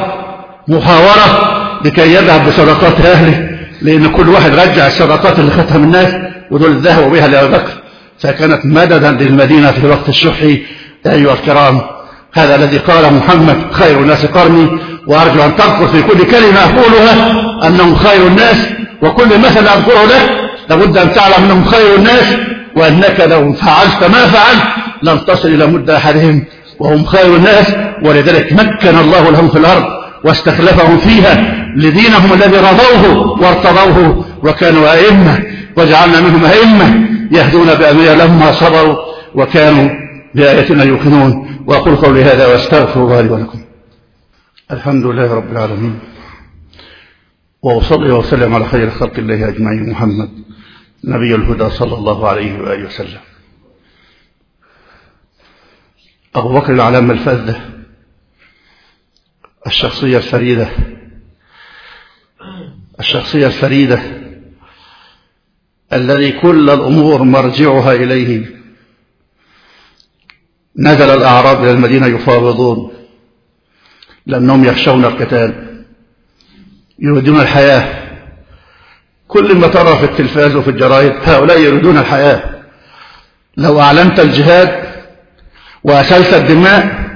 محاورة لكي يذهب بصدقات أهله لأن كل واحد رجع الصدقات اللي خدها من الناس ودول ذهبوا بها لأبي بكر. فكانت مددا للمدينة في وقت الشح أيها الكرام. هذا الذي قال محمد خير الناس قرني. وأرجو أن تذكر في كل كلمة أقولها أنهم خير الناس وكل مثل أذكره لك. لابد أن تعلم أنهم خير الناس وأنك لو فعلت ما فعلت لن تصل إلى مد أحدهم. وهم خير الناس ولذلك مكن الله لهم في الأرض واستخلفهم فيها لدينهم الذي رضوه وارتضوه وكانوا أئمة وجعلنا منهم أئمة يهدون بأمرنا لما صبروا وكانوا بآياتنا يوقنون. وأقول قولي هذا وأستغفر الله لي ولكم. الحمد لله رب العالمين. وأصلي وسلم على خير خلق الله أجمعين. محمد نبي الهدى صلى الله عليه وآله وسلم. أبو بكر العلامة الفذة الشخصية الفريدة الشخصية الفريدة الذي كل الأمور مرجعها إليه. نزل الأعراب إلى المدينة يفاوضون. لأنهم يخشون القتال يريدون الحياة. كل ما ترى في التلفاز وفي الجرائد هؤلاء يريدون الحياة. لو أعلنت الجهاد وأسلت الدماء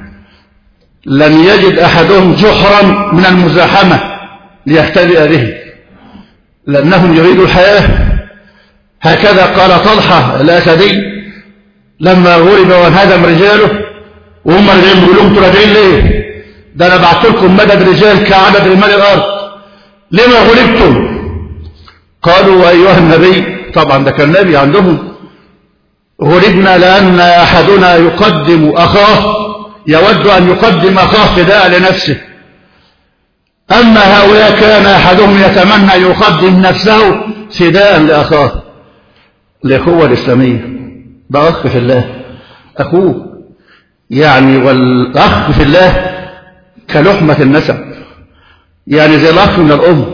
لم يجد أحدهم جحرا من المزاحمة ليختبئ به. لأنهم يريدوا الحياة. هكذا قال طلحة الأسدي لما غلب وانهدم رجاله وهم اللي بيقولوا لهم راجعين ليه؟ ده أنا بعت لكم مدد رجال كعدد رمال الأرض. لما غلبتم؟ قالوا أيها النبي طبعا ده كان نبي عندهم غلبنا لأن أحدنا يقدم أخاه يود أن يقدم أخاه فداء لنفسه. أما هؤلاء كان أحدهم يتمنى يقدم نفسه فداء لأخاه. الاخوه الاسلاميه ده اخ في الله. أخوه يعني والأخ في الله كلحمة النسب. يعني زي الأخ من الأم.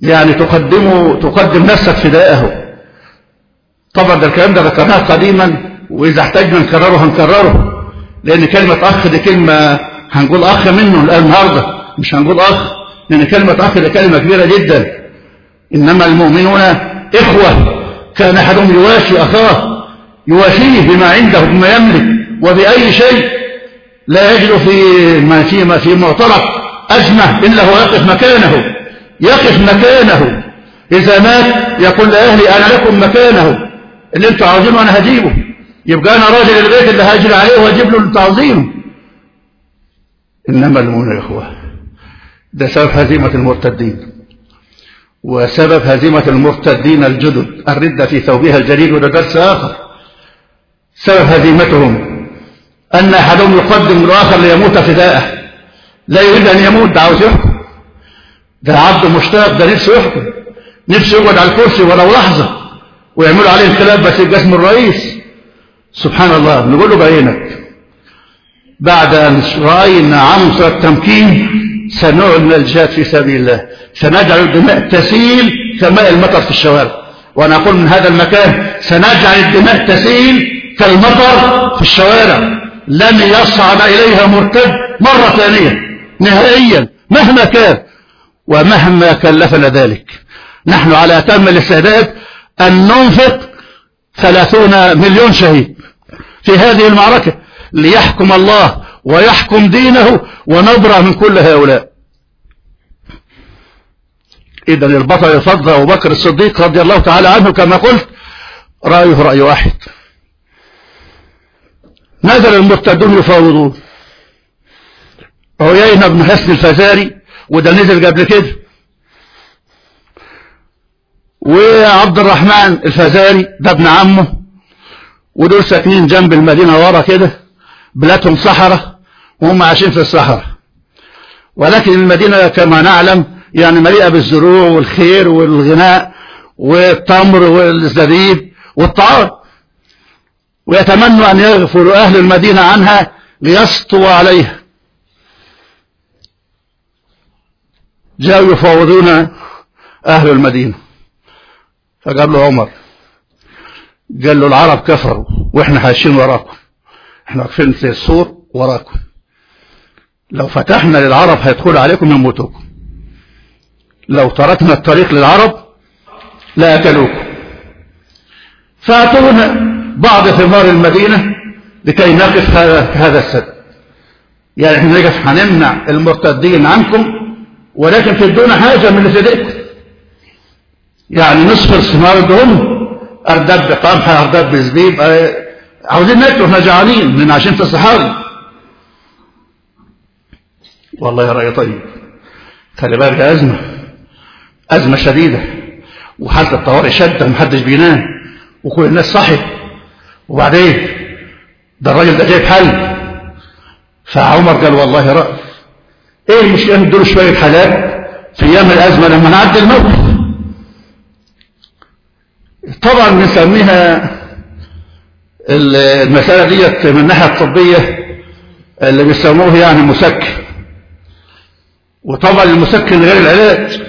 يعني تقدم تقدم نفسك فداءه طبعا ده الكلام ده ذكرناه قديما وإذا احتاجنا نكرره هنكرره. لأن كلمة أخ دي كلمة هنقول أخ منه الآن النهارده مش هنقول أخ. لأن كلمة أخ دي كلمة كبيرة جدا. إنما المؤمنون إخوة. كان أحدهم يواشي أخاه يواشيه بما عنده بما يملك وبأي شيء. لا يجد في ما في في معترك أزمة إلا هو يقف مكانه. يقف مكانه. إذا مات يقول لاهلي أنا لكم مكانه. اللي أنتوا عاوزينه أنا هجيبه. يبقى أنا راجل البيت اللي هاجر عليه وأجيب له اللي عاوزينه إنما المؤمنون إخوة ده سبب هزيمة المرتدين. وسبب هزيمة المرتدين الجدد الردة في ثوبها الجديد وده درس آخر. سبب هزيمتهم أن أحدهم يقدم الآخر ليموت فداءه. لا يريد أن يموت ده عاوز يحكم ده عبد مشتاق ده نفسه يحكم. نفسه يقعد على الكرسي ولو لحظة ويعملوا عليه انقلاب بس اسم الرئيس. سبحان الله نقول له بعينك. بعد أن رأينا عنصر التمكين سنعلن الجهاد في سبيل الله. سنجعل الدماء تسيل كماء المطر في الشوارع. وأنا أقول من هذا المكان سنجعل الدماء تسيل كالمطر في الشوارع. لن يصعد إليها مرتد مرة ثانية نهائيا مهما كان ومهما كلفنا ذلك. نحن على أتم الاستعداد أن ننفق ثلاثون مليون شهيد في هذه المعركة ليحكم الله ويحكم دينه ونبرأ من كل هؤلاء. إذا البطل يفضل أبو بكر الصديق رضي الله تعالى عنه كما قلت رأيه رأي واحد. نزل المرتدون يفاوضون عيينة بن حسن الفزاري وده نزل قبل كده. وعبد الرحمن الفزاري ده ابن عمه. ودول ساكنين جنب المدينة ورا كده بلادهم صحراء وهم عايشين في الصحراء. ولكن المدينة كما نعلم يعني مليئة بالزروع والخير والغناء والتمر والزبيب والطعام. ويتمنوا أن يغفروا أهل المدينة عنها ليسطوا عليها. جاءوا يفاوضون أهل المدينة. فقال له عمر قال له العرب كفروا وإحنا عايشين وراكم. إحنا واقفين في السور وراكم. لو فتحنا للعرب هيدخلوا عليكم يموتوكم. لو تركنا الطريق للعرب لا أكلوكم فأعطونا بعض ثمار المدينة لكي نقف هذا السد. يعني إحنا نقف هنمنع المرتدين عنكم ولكن تدونا حاجة من اللي في يعني نصف الثمار ادهم أرداب بقمح أرداب بزبيب عاوزين ناكل إحنا جعانين من عايشين في الصحاري والله يا رأي طيب. خلي بالك أزمة. أزمة شديدة. وحالة الطوارئ شدة محدش بينام. وكل الناس صحي. وبعدين ده الراجل ده جايب حل. فعمر قال والله رأي إيه المشكلة نديله شوية حالات في أيام الأزمة لما نعدي الموقف طبعا بنسميها المسألة ديت من الناحية الطبية اللي بيسموه يعني مسكن وطبعا المسكن غير العلاج.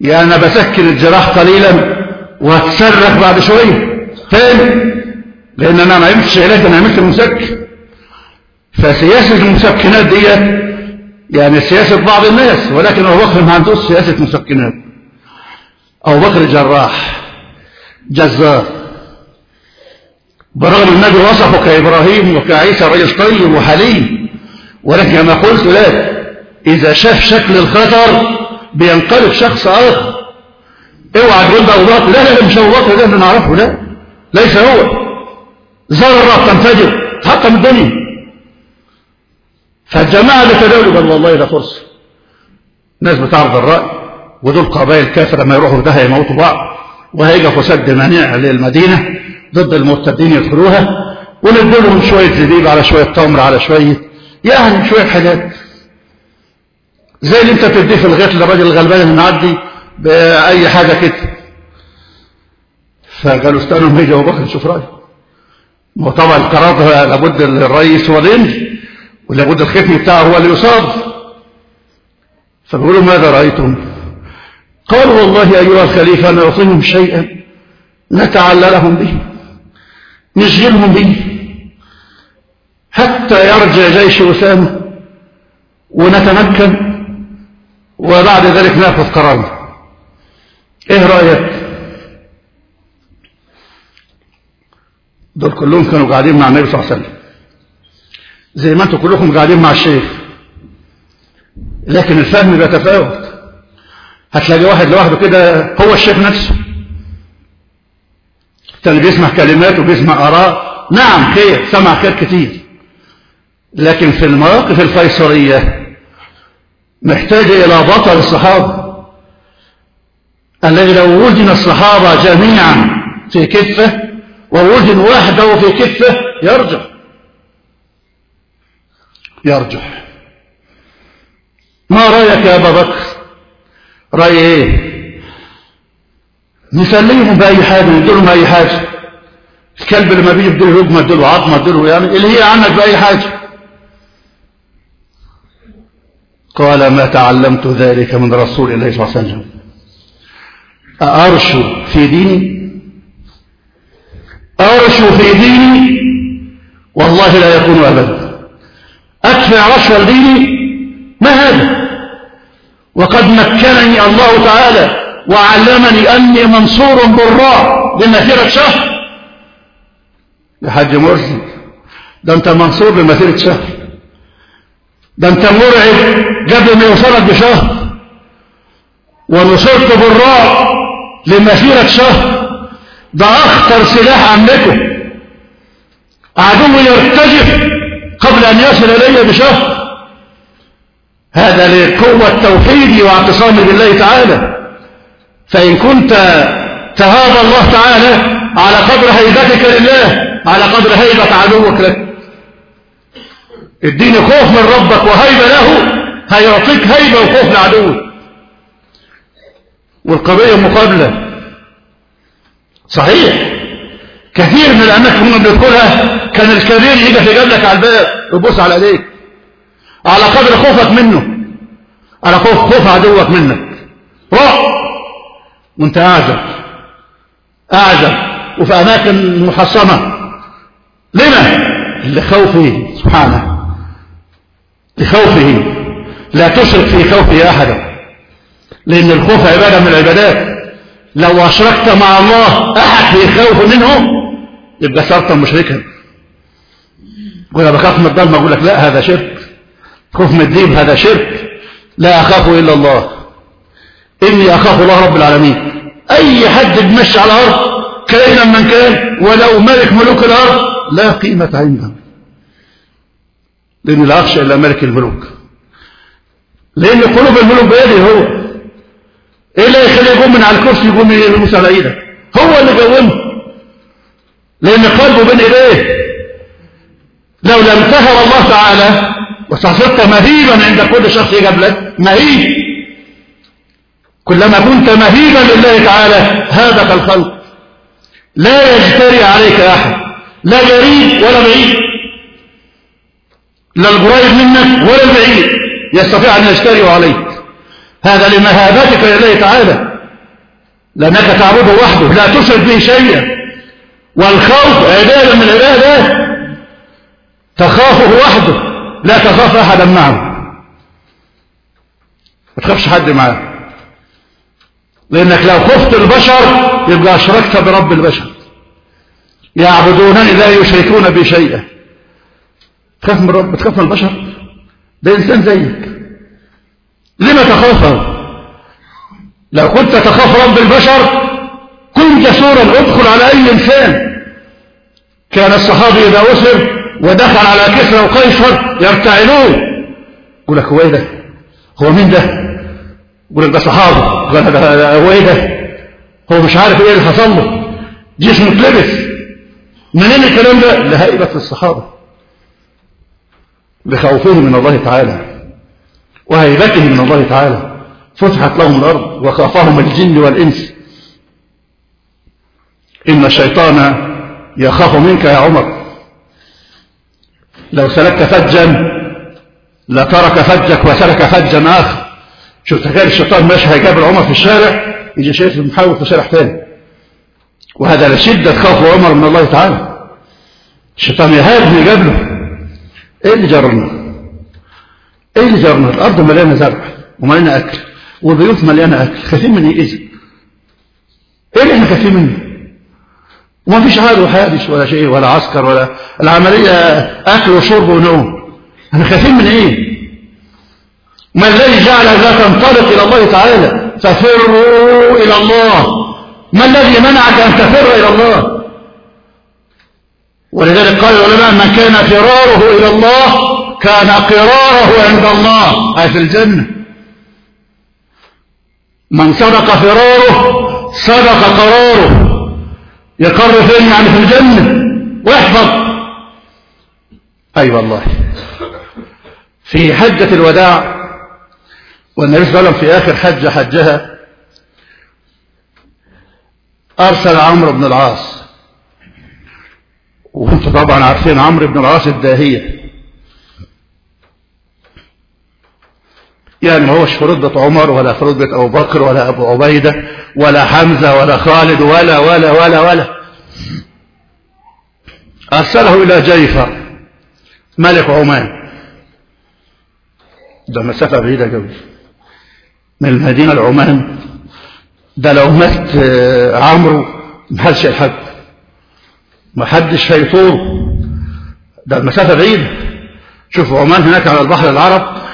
يعني أنا بسكن الجراح قليلا وهتصرخ بعد شوية. تاني لأن أنا ما عملتش علاج أنا عملت المسكن فسياسة المسكنات ديت يعني سياسة بعض الناس ولكن أبو بكر ما عندوش سياسة مسكنات. أبو بكر جراح جزار. برغم النبي وصفه كإبراهيم وكعيسى رجل طيب وحليم ولكن كما قلت لك إذا شاف شكل الخطر بينقلب شخص آخر. اوعى تقول ده أبو بكر لا لا مش أبو بكر ده اللي نعرفه لا. ليس هو. ذرة تنفجر تحطم الدنيا فالجماعة اللي تداولوا قالوا والله ده فرصة ناس بتعرض الرأي. ودول قبائل كافرة ما يروحوا ده يموتوا بعض. وهيقفوا سد منيع للمدينة ضد المرتدين يدخلوها. وندوا لهم شوية زبيب على شوية تمر على شوية. يعني شوية حاجات. زي اللي أنت بتديه في الغيط للراجل الغلبان اللي معدي بأي حاجة كده. فقالوا استنوا ما يجي ابو نشوف رأيه. ما هو طبعا القرار لابد الرئيس هو اللي يمشي ولابد الختم بتاعه هو اللي يصاب فبيقولوا ماذا رأيتم؟ قالوا والله أيها الخليفة نعطيهم شيئا نتعللهم به نشغلهم به. حتى يرجع جيش أسامة ونتمكن وبعد ذلك نأخذ قرارنا إيه رأيك؟ دول كلهم كانوا قاعدين مع النبي صلى الله عليه وسلم. زي ما أنتم كلكم قاعدين مع الشيخ. لكن الفهم بيتفاوت. هتلاقي واحد لوحده كده هو الشيخ نفسه. الثاني بيسمع كلمات وبيسمع آراء. نعم خير سمع خير كتير. لكن في المواقف الفيصلية محتاجة إلى بطل الصحابة. الذي لو وجد الصحابة جميعا في كفة ووجد وحده في كفه يرجع. يرجع. ما رأيك يا أبا بكر؟ رأي إيه؟ نسلمهم بأي حاجة نديلهم أي حاجة. الكلب لما بيجي بديله هجمة اديله عظمة اديله يعني اللي هي عنك بأي حاجة. قال ما تعلمت ذلك من رسول الله صلى الله عليه وسلم. أأرشو في ديني أرشو في ديني والله لا يكون أبدا. أدفع رشوة ديني ما هذا وقد مكنني الله تعالى وعلمني أني منصور براء بمسيرة شهر. يا حاج مرسي ده أنت منصور بمسيرة شهر. ده أنت مرعب قبل ما يوصلك بشهر. ونصرت براء لمسيرة شهر. ده أخطر سلاح عندكم عدو يرتجف قبل أن يصل إلي بشهر. هذا لقوة توحيدي واعتصامي بالله تعالى فإن كنت تهاب الله تعالى على قدر هيبتك لله على قدر هيبة عدوك لك. اديني خوف من ربك وهيبة له هيعطيك هيبة وخوف لعدوك. والقضية مقابلة. صحيح. كثير من الأماكن كنا بندخلها كان الكبير يجي في جبلك على الباب يبص على إيديك. على قدر خوفك منه. على خوف خوف عدوك منك. روح. وانت أعجب. أعجب. وفي أماكن محصنة. لما؟ لخوفه. سبحانه. لخوفه. لا تشرك في خوفه أحدا. لأن الخوف عبادة من العبادات. لو أشركت مع الله أحد في خوف منه يبقى صرت مشركا. وأنا بخاف من الضلمة أقول لك لا هذا شرك. خوف من الدين هذا شرك. لا أخاف إلا الله. إني أخاف الله رب العالمين. أي حد بمشي على الأرض كائنا من كان ولو ملك ملوك الأرض لا قيمة عنده. لأني لا أخشى إلا ملك الملوك لأن قلوب الملوك بيده هو. إيه اللي يخليه يقوم من على الكرسي يقوم يلمس على إيدك هو اللي قومه. لأن قلبه بين إيديه. لو لم تهر الله تعالى وصرت مهيبا عند كل شخص قبلك مهيب. كلما كنت مهيبا لله تعالى هابك الخلق. لا يجتري عليك أحد. لا قريب ولا بعيد. لا القريب منك ولا البعيد. يستطيع أن يجتري عليك. هذا لمهابتك لله تعالى. لأنك تعبده وحده لا تشرك به شيئا. والخوف عبادة من العبادات تخافه وحده لا تخاف أحدا معه. ما تخافش حد معاه لأنك لو خفت البشر يبقى أشركت برب البشر. يعبدونني لا يشركون بي شيئا. تخاف من رب تخاف من البشر؟ ده إنسان زيك. لما تخافه لو كنت تخاف رب البشر كن جسورا أدخل على أي إنسان. كان الصحابي إذا أسر ودخل على كسرى وقيصر يرتعلون. يقول لك هو إيه ده هو مين ده؟ يقول لك ده صحابي. يقول لك هو إيه ده؟ هو مش عارف إيه اللي حصل له. جسمه اتلبس. منين الكلام ده؟ لهيبة الصحابة بخوفهم من الله تعالى. وهيبته من الله تعالى. فتحت لهم الأرض وخافهم الجن والإنس. إن الشيطان يخاف منك يا عمر. لو سلكت فجا لترك فجك وسلك فجا آخر. شوف تخيل الشيطان ماشي هيقابل عمر في الشارع؟ يجي شايف محاول في شارع تاني. وهذا لشدة خوف عمر من الله تعالى. الشيطان يهاب يقابله. إيه اللي جرنا إيه اللي جرنا الأرض مليانة زرع ومليانة أكل والبيوت مليانة أكل. خايفين من إيه إيه اللي إحنا خايفين منه وما فيش عدو حادث ولا شيء ولا عسكر ولا العملية أكل وشرب ونوم. إحنا خايفين من إيه ما الذي جعل ذا تنطلق إلى الله تعالى؟ ففروا إلى الله. ما الذي منعك أن تفر إلى الله؟ ولذلك قال العلماء من كان فراره إلى الله كان قراره عند الله. أي في الجنة. من صدق فراره صدق قراره. يقر فين يعني في الجنة. واحفظ. أي أيوة والله. في حجة الوداع والنبي صلى الله عليه وسلم في آخر حجة حجها أرسل عمرو بن العاص. وأنتم طبعا عارفين عمرو بن العاص الداهية. يعني ما هوش في رتبة عمر ولا في رتبة أبو بكر ولا أبو عبيدة ولا حمزة ولا خالد ولا ولا ولا ولا. أرسله إلى جيفر ملك عمان. ده مسافة بعيدة قوي. من المدينة لعمان. ده لو مات عمرو محدش ما حدش هيطول ده المسافة بعيدة شوفوا عمان هناك على البحر العرب.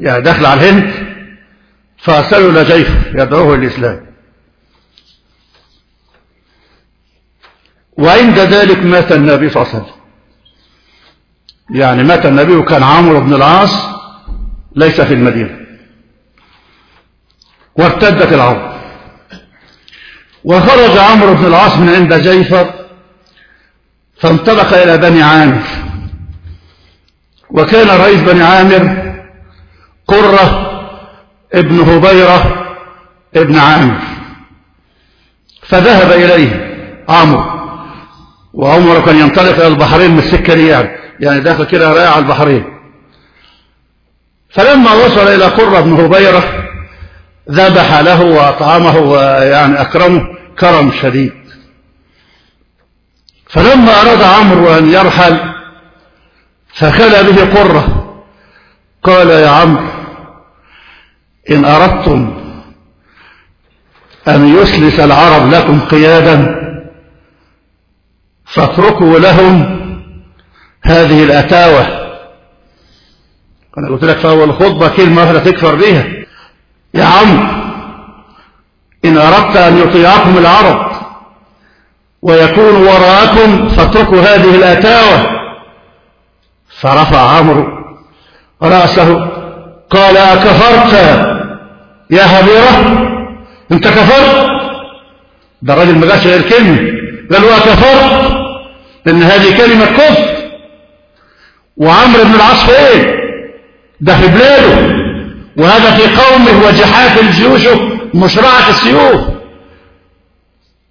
يعني داخل على الهند فأرسلوا إلى جيف يدعوه للإسلام. وعند ذلك مات النبي صلى الله عليه وسلم. يعني مات النبي وكان عمرو بن العاص ليس في المدينة. وارتدت العرب وخرج عمرو بن العاص من عند جيفر فانطلق إلى بني عامر. وكان رئيس بني عامر قرة ابن هبيرة ابن عامر. فذهب إليه عمرو وعمر كان ينطلق إلى البحرين من السكة يعني يعني داخل كده رايح على البحرين. فلما وصل إلى قرة بن هبيرة ذبح له وأطعمه ويعني أكرمه كرم شديد. فلما أراد عمرو أن يرحل فخلى به قرة. قال يا عمرو إن أردتم أن يسلس العرب لكم قيادا فاتركوا لهم هذه الأتاوة أنا قلت لك في أول خطبة كلمة واحدة تكفر بيها. يا عمرو إن أردت أن يطيعكم العرب ويكون وراءكم فاتركوا هذه الأتاوة فرفع عمرو رأسه. قال أكفرت يا هبيرة؟ أنت كفرت؟ ده الراجل ما قالش غير كلمة. قال وأكفرت لأن هذه كلمة كفر. وعمرو بن العاص فين؟ ده في بلاده. وهذا في قومه وجحافل جيوشه مشرعة السيوف.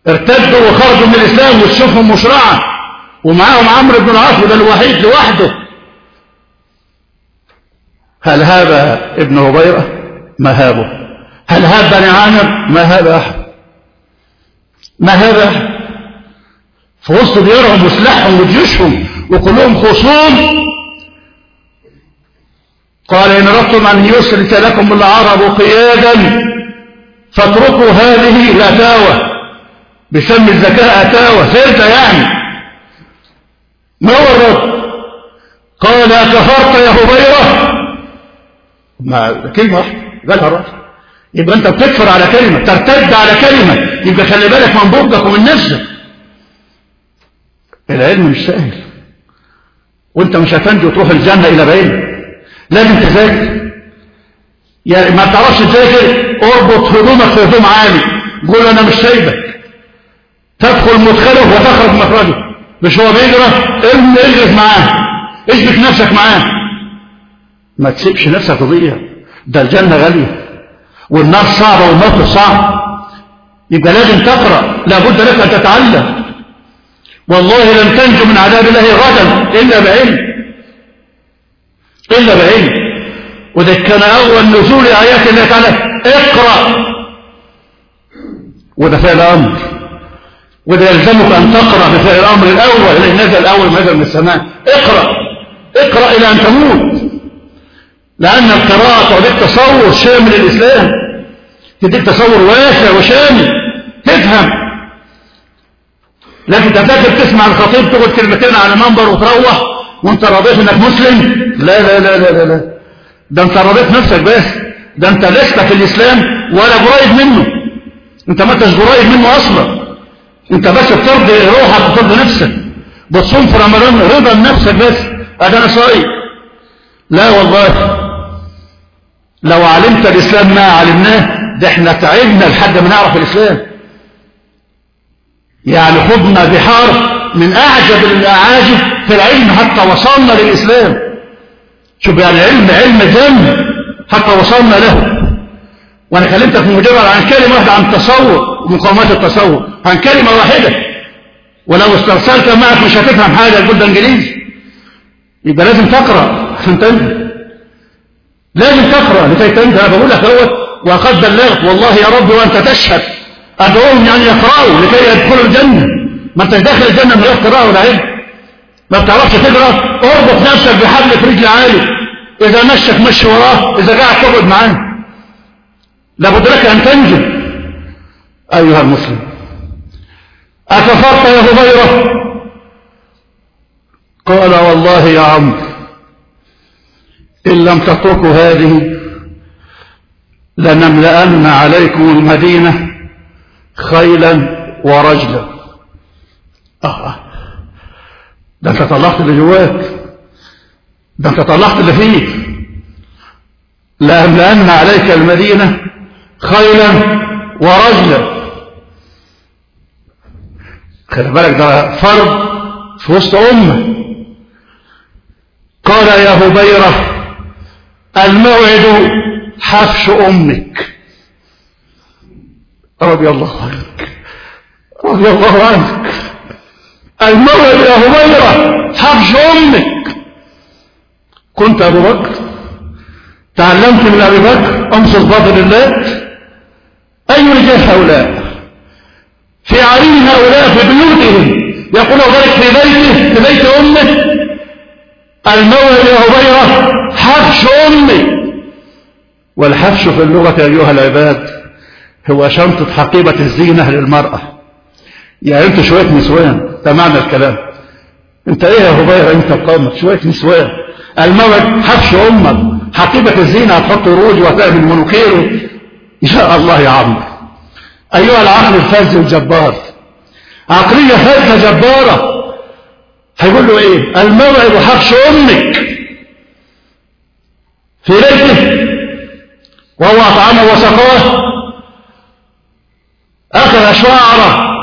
ارتدوا وخرجوا من الإسلام وتشوفهم مشرعة. ومعاهم عمرو بن العاص وده الوحيد لوحده. هل هاب ابن هبيرة ما هابه هل هاب بني عامر؟ ما هاب أحد؟ ما هاب أحد؟ في وسط ديارهم وسلاحهم وجيوشهم وكلهم خصوم. قال إن أردتم أن يسلك لكم العرب قيادا فاتركوا هذه الأتاوة بسمي الزكاة أتاوة سيرة يعني؟ ما هو الرد؟ قال كفرت يا هبيرة ما كلمة واحدة قالها الرد يبقى أنت بتكفر على كلمة ترتد على كلمة. يبقى خلي بالك من بردك ومن نفسك. العلم مش سهل. وأنت مش هتنجو تروح الجنة إلى بعيد. لازم تذاكر. يعني ما بتعرفش تذاكر اربط هدومك في هدوم عالي. قول أنا مش سايبك. تدخل مدخله وتخرج مخرجه. مش هو بيجرى اجرس معاه. اشبك نفسك معاه. ما تسيبش نفسك تضيع ده الجنة غالية. والنار صعبة والموقف صعب. يبقى لازم تقرأ. لابد لك أن تتعلم. والله لن تنجو من عذاب الله غدا إلا بعلم. إلا بعلم. وده كان أول نزول آيات الله تعالى. اقرأ. وده فعل أمر. وده يلزمك أن تقرأ بفعل الأمر الأول. لأن نزل الأول نزل من السماء. اقرأ. اقرأ إلى أن تموت. لأن القراءة تعطيك تصور شامل للإسلام تديك تصور واسع وشامل تفهم. لكن تذاكر تسمع الخطيب تقول كلمتين على المنبر وتروح وأنت رضيت إنك مسلم؟ لا لا لا لا لا. ده أنت رضيت نفسك بس. ده أنت لست في الإسلام ولا قريب منه. أنت ما انتش قريب منه أصلا. أنت بس بترضي روحك وترضي نفسك. بتصوم في رمضان رضا لنفسك بس. ادي أنا صايم لا والله. لو علمت الإسلام ما علمناه ده إحنا تعبنا لحد ما نعرف الإسلام. يعني خضنا بحار من أعجب الاعاجب في العلم حتى وصلنا للإسلام. شوف يعني علم علم ذنب حتى وصلنا له. وأنا كلمتك في مجرد عن كلمة واحدة عن التصور ومقاومات التصور عن كلمة واحدة. ولو استرسلت معك مش هتفهم حاجة تقول ده إنجليزي. يبقى لازم تقرأ عشان تنتهي لازم تقرا لكي تنتهي أنا بقول لك اهوت وقد بلغت والله يا رب وأنت تشهد. أدعوهم ان يقرأوا لكي يدخلوا الجنة. ما أنت داخل الجنة من غير قراءة ولا علم. ما بتعرفش تقرأ. أربط نفسك بحبل رجل عالي. إذا مشك مشي وراه. إذا قاعد تقعد معاه. لابد لك أن تنجو أيها المسلم. اكفرت يا هبيرة؟ قال والله يا عمرو إن لم تتركوا هذه لنملأن عليكم المدينة خيلا ورجلا. آه. ده أنت طلعت اللي جواك ده أنت طلعت اللي فيك لأملأن عليك المدينة خيلا ورجلا. خلي بالك ده فرض في وسط أمة. قال يا هبيرة الموعد حفش أمك. رضي الله عنك. رضي الله عنك. الموعد يا هبيرة حفش أمك. كنت أبو بكر. تعلمت من أبي بكر أمس الفضل الله أي رجال هؤلاء؟ في عرين هؤلاء في بيوتهم. يقول ذلك في بيته في بيت أمه. الموعد يا هبيرة حفش أمك والحفش في اللغة أيها العباد هو شنطة حقيبة الزينة للمرأة. يعني أنت شوية نسوان. ده معنى الكلام. أنت إيه يا هبيرة؟ أنت بقومك شوية نسوان. الموعد حفش أمك. حقيبة الزينة هتحط روج وهتعمل منوكير يا الله يا عم. أيها العقل الفاز الجبار. عقلية فازة جبارة. هيقول له إيه؟ الموعد حفش أمك. في ليلته وهو أطعمه وسقاه أخذ شعرة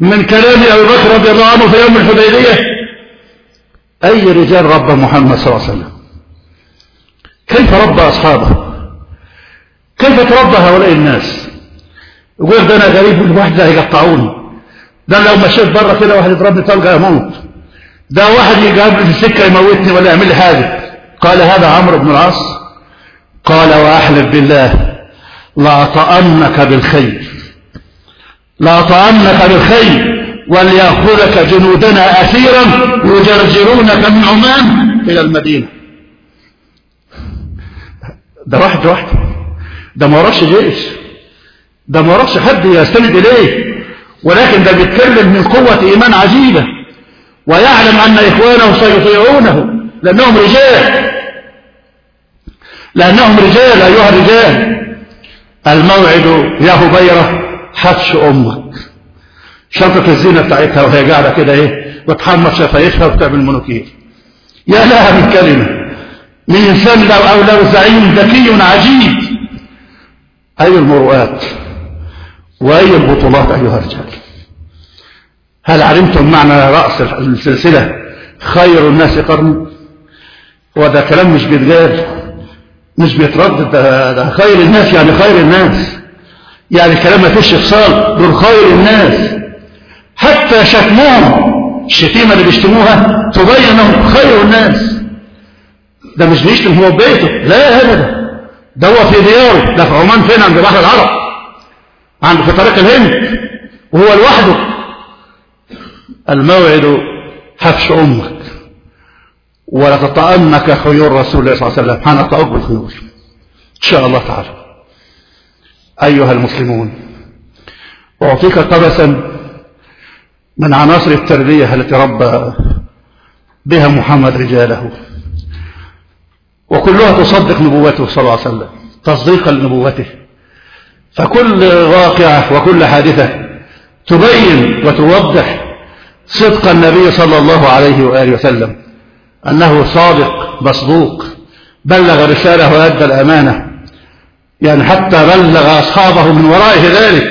من كلام أبي بكر رضي الله عنه في يوم الحديبية. أي رجال رب محمد صلى الله عليه وسلم؟ كيف ربى أصحابه؟ كيف تربى هؤلاء الناس؟ يقول ده أنا غريب الواحد ده يقطعوني ده لو مشيت بره كده واحد يضربني طلقة يموت. ده واحد يجي في السكة يموتني ولا يعمل لي حاجة. قال هذا عمرو بن العاص. قال وأحلف بالله لأطأنك بالخير لأطأنك بالخير وليأخذك جنودنا أسيرا يجرجرونك من عمان إلى المدينة. ده واحد واحد. ده ما وراش جيش. ده ما وراش حد يستند إليه. ولكن ده بيتكلم من قوة إيمان عجيبة ويعلم أن إخوانه سيطيعونه لأنهم رجال. لأنهم رجال أيها الرجال. الموعد يا هبيرة حفش أمك. شنطة الزينة بتاعتها وهي قاعدة كده إيه وتحمر شفايفها وتعمل منوكير. يا لها من كلمة. من إنسان لو أو لو زعيم ذكي عجيب. أي المروءات وأي البطولات أيها الرجال؟ هل علمتم معنى رأس السلسلة؟ خير الناس قرن. وده كلام مش بيتقال. مش بيتردد ده, ده خير الناس يعني خير الناس. يعني كلام ما فيش إفصال دول خير الناس. حتى شتموهم الشتيمة اللي بيشتموها تبين إنهم خير الناس. ده مش بيشتم هو بيته لا ابدا. ده هو في دياره ده في عمان فين؟ عند بحر العرب. عند في طريق الهند. وهو لوحده. الموعد حفش أمك. ولتطأنك خيور رسول الله صلى الله عليه وسلم. حنطأك بالخيول إن شاء الله تعالى. أيها المسلمون أعطيك قبسا من عناصر التربية التي ربى بها محمد رجاله. وكلها تصدق نبوته صلى الله عليه وسلم تصديقا لنبوته. فكل واقعة وكل حادثة تبين وتوضح صدق النبي صلى الله عليه وآله وسلم. أنه صادق مصدوق بلغ رسالة وأدى الأمانة. يعني حتى بلغ أصحابه من ورائه ذلك.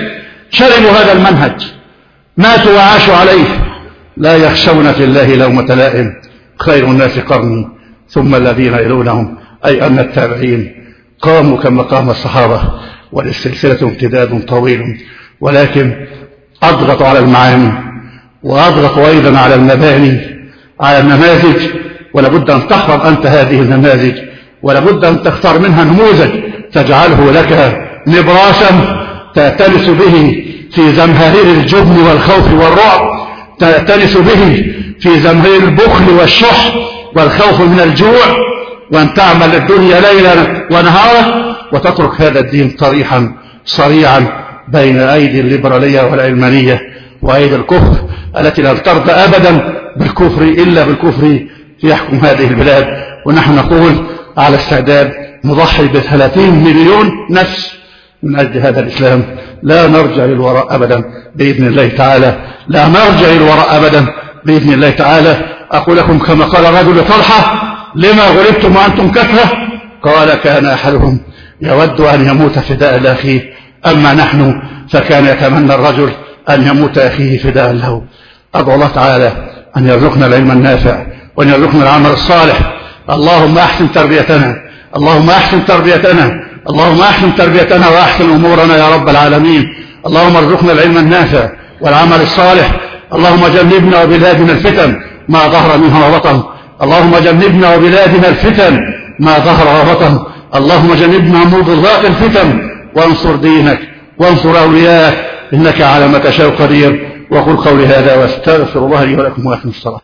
شربوا هذا المنهج. ماتوا وعاشوا عليه. لا يخشون في الله لومة لائم. خير الناس قرني ثم الذين يلونهم. أي أن التابعين قاموا كما قام الصحابة. وللسلسلة امتداد طويل. ولكن أضغط على المعاني. وأضغط أيضا على المباني. على النماذج ولابد أن تحفظ أنت هذه النماذج ولابد أن تختار منها نموذج تجعله لك نبراسا تأتلس به في زمهرير الجبن والخوف والرعب تأتلس به في زمهرير البخل والشح والخوف من الجوع وأن تعمل الدنيا ليلا ونهارا وتترك هذا الدين طريحا صريعا بين أيدي الليبرالية والعلمانية وأيدي الكفر التي لن ترضى أبدا بالكفر إلا بالكفر يحكم هذه البلاد. ونحن نقول على استعداد نضحي بثلاثين مليون نفس من أجل هذا الإسلام. لا نرجع للوراء أبدا بإذن الله تعالى. لا نرجع للوراء أبدا بإذن الله تعالى. أقول لكم كما قال الرجل لطلحة لما غلبتم وأنتم كثرة قال كان أحدهم يود أن يموت فداء لأخيه أما نحن فكان يتمنى الرجل أن يموت أخيه فداء له. أدعو الله تعالى أن يرزقنا العلم النافع وأن يرزقنا العمل الصالح. اللهم أحسن تربيتنا. اللهم أحسن تربيتنا. اللهم أحسن تربيتنا وأحسن أمورنا يا رب العالمين. اللهم ارزقنا العلم النافع والعمل الصالح. اللهم جنبنا وبلادنا الفتن ما ظهر منها وبطن. اللهم جنبنا وبلادنا الفتن ما ظهر وبطن. اللهم جنبنا مضرات الفتن. وانصر دينك. وانصر أولياءك. إنك على ما تشاء قدير. وقل قولي هذا واستغفر الله لي ولكم وأكم الصلاة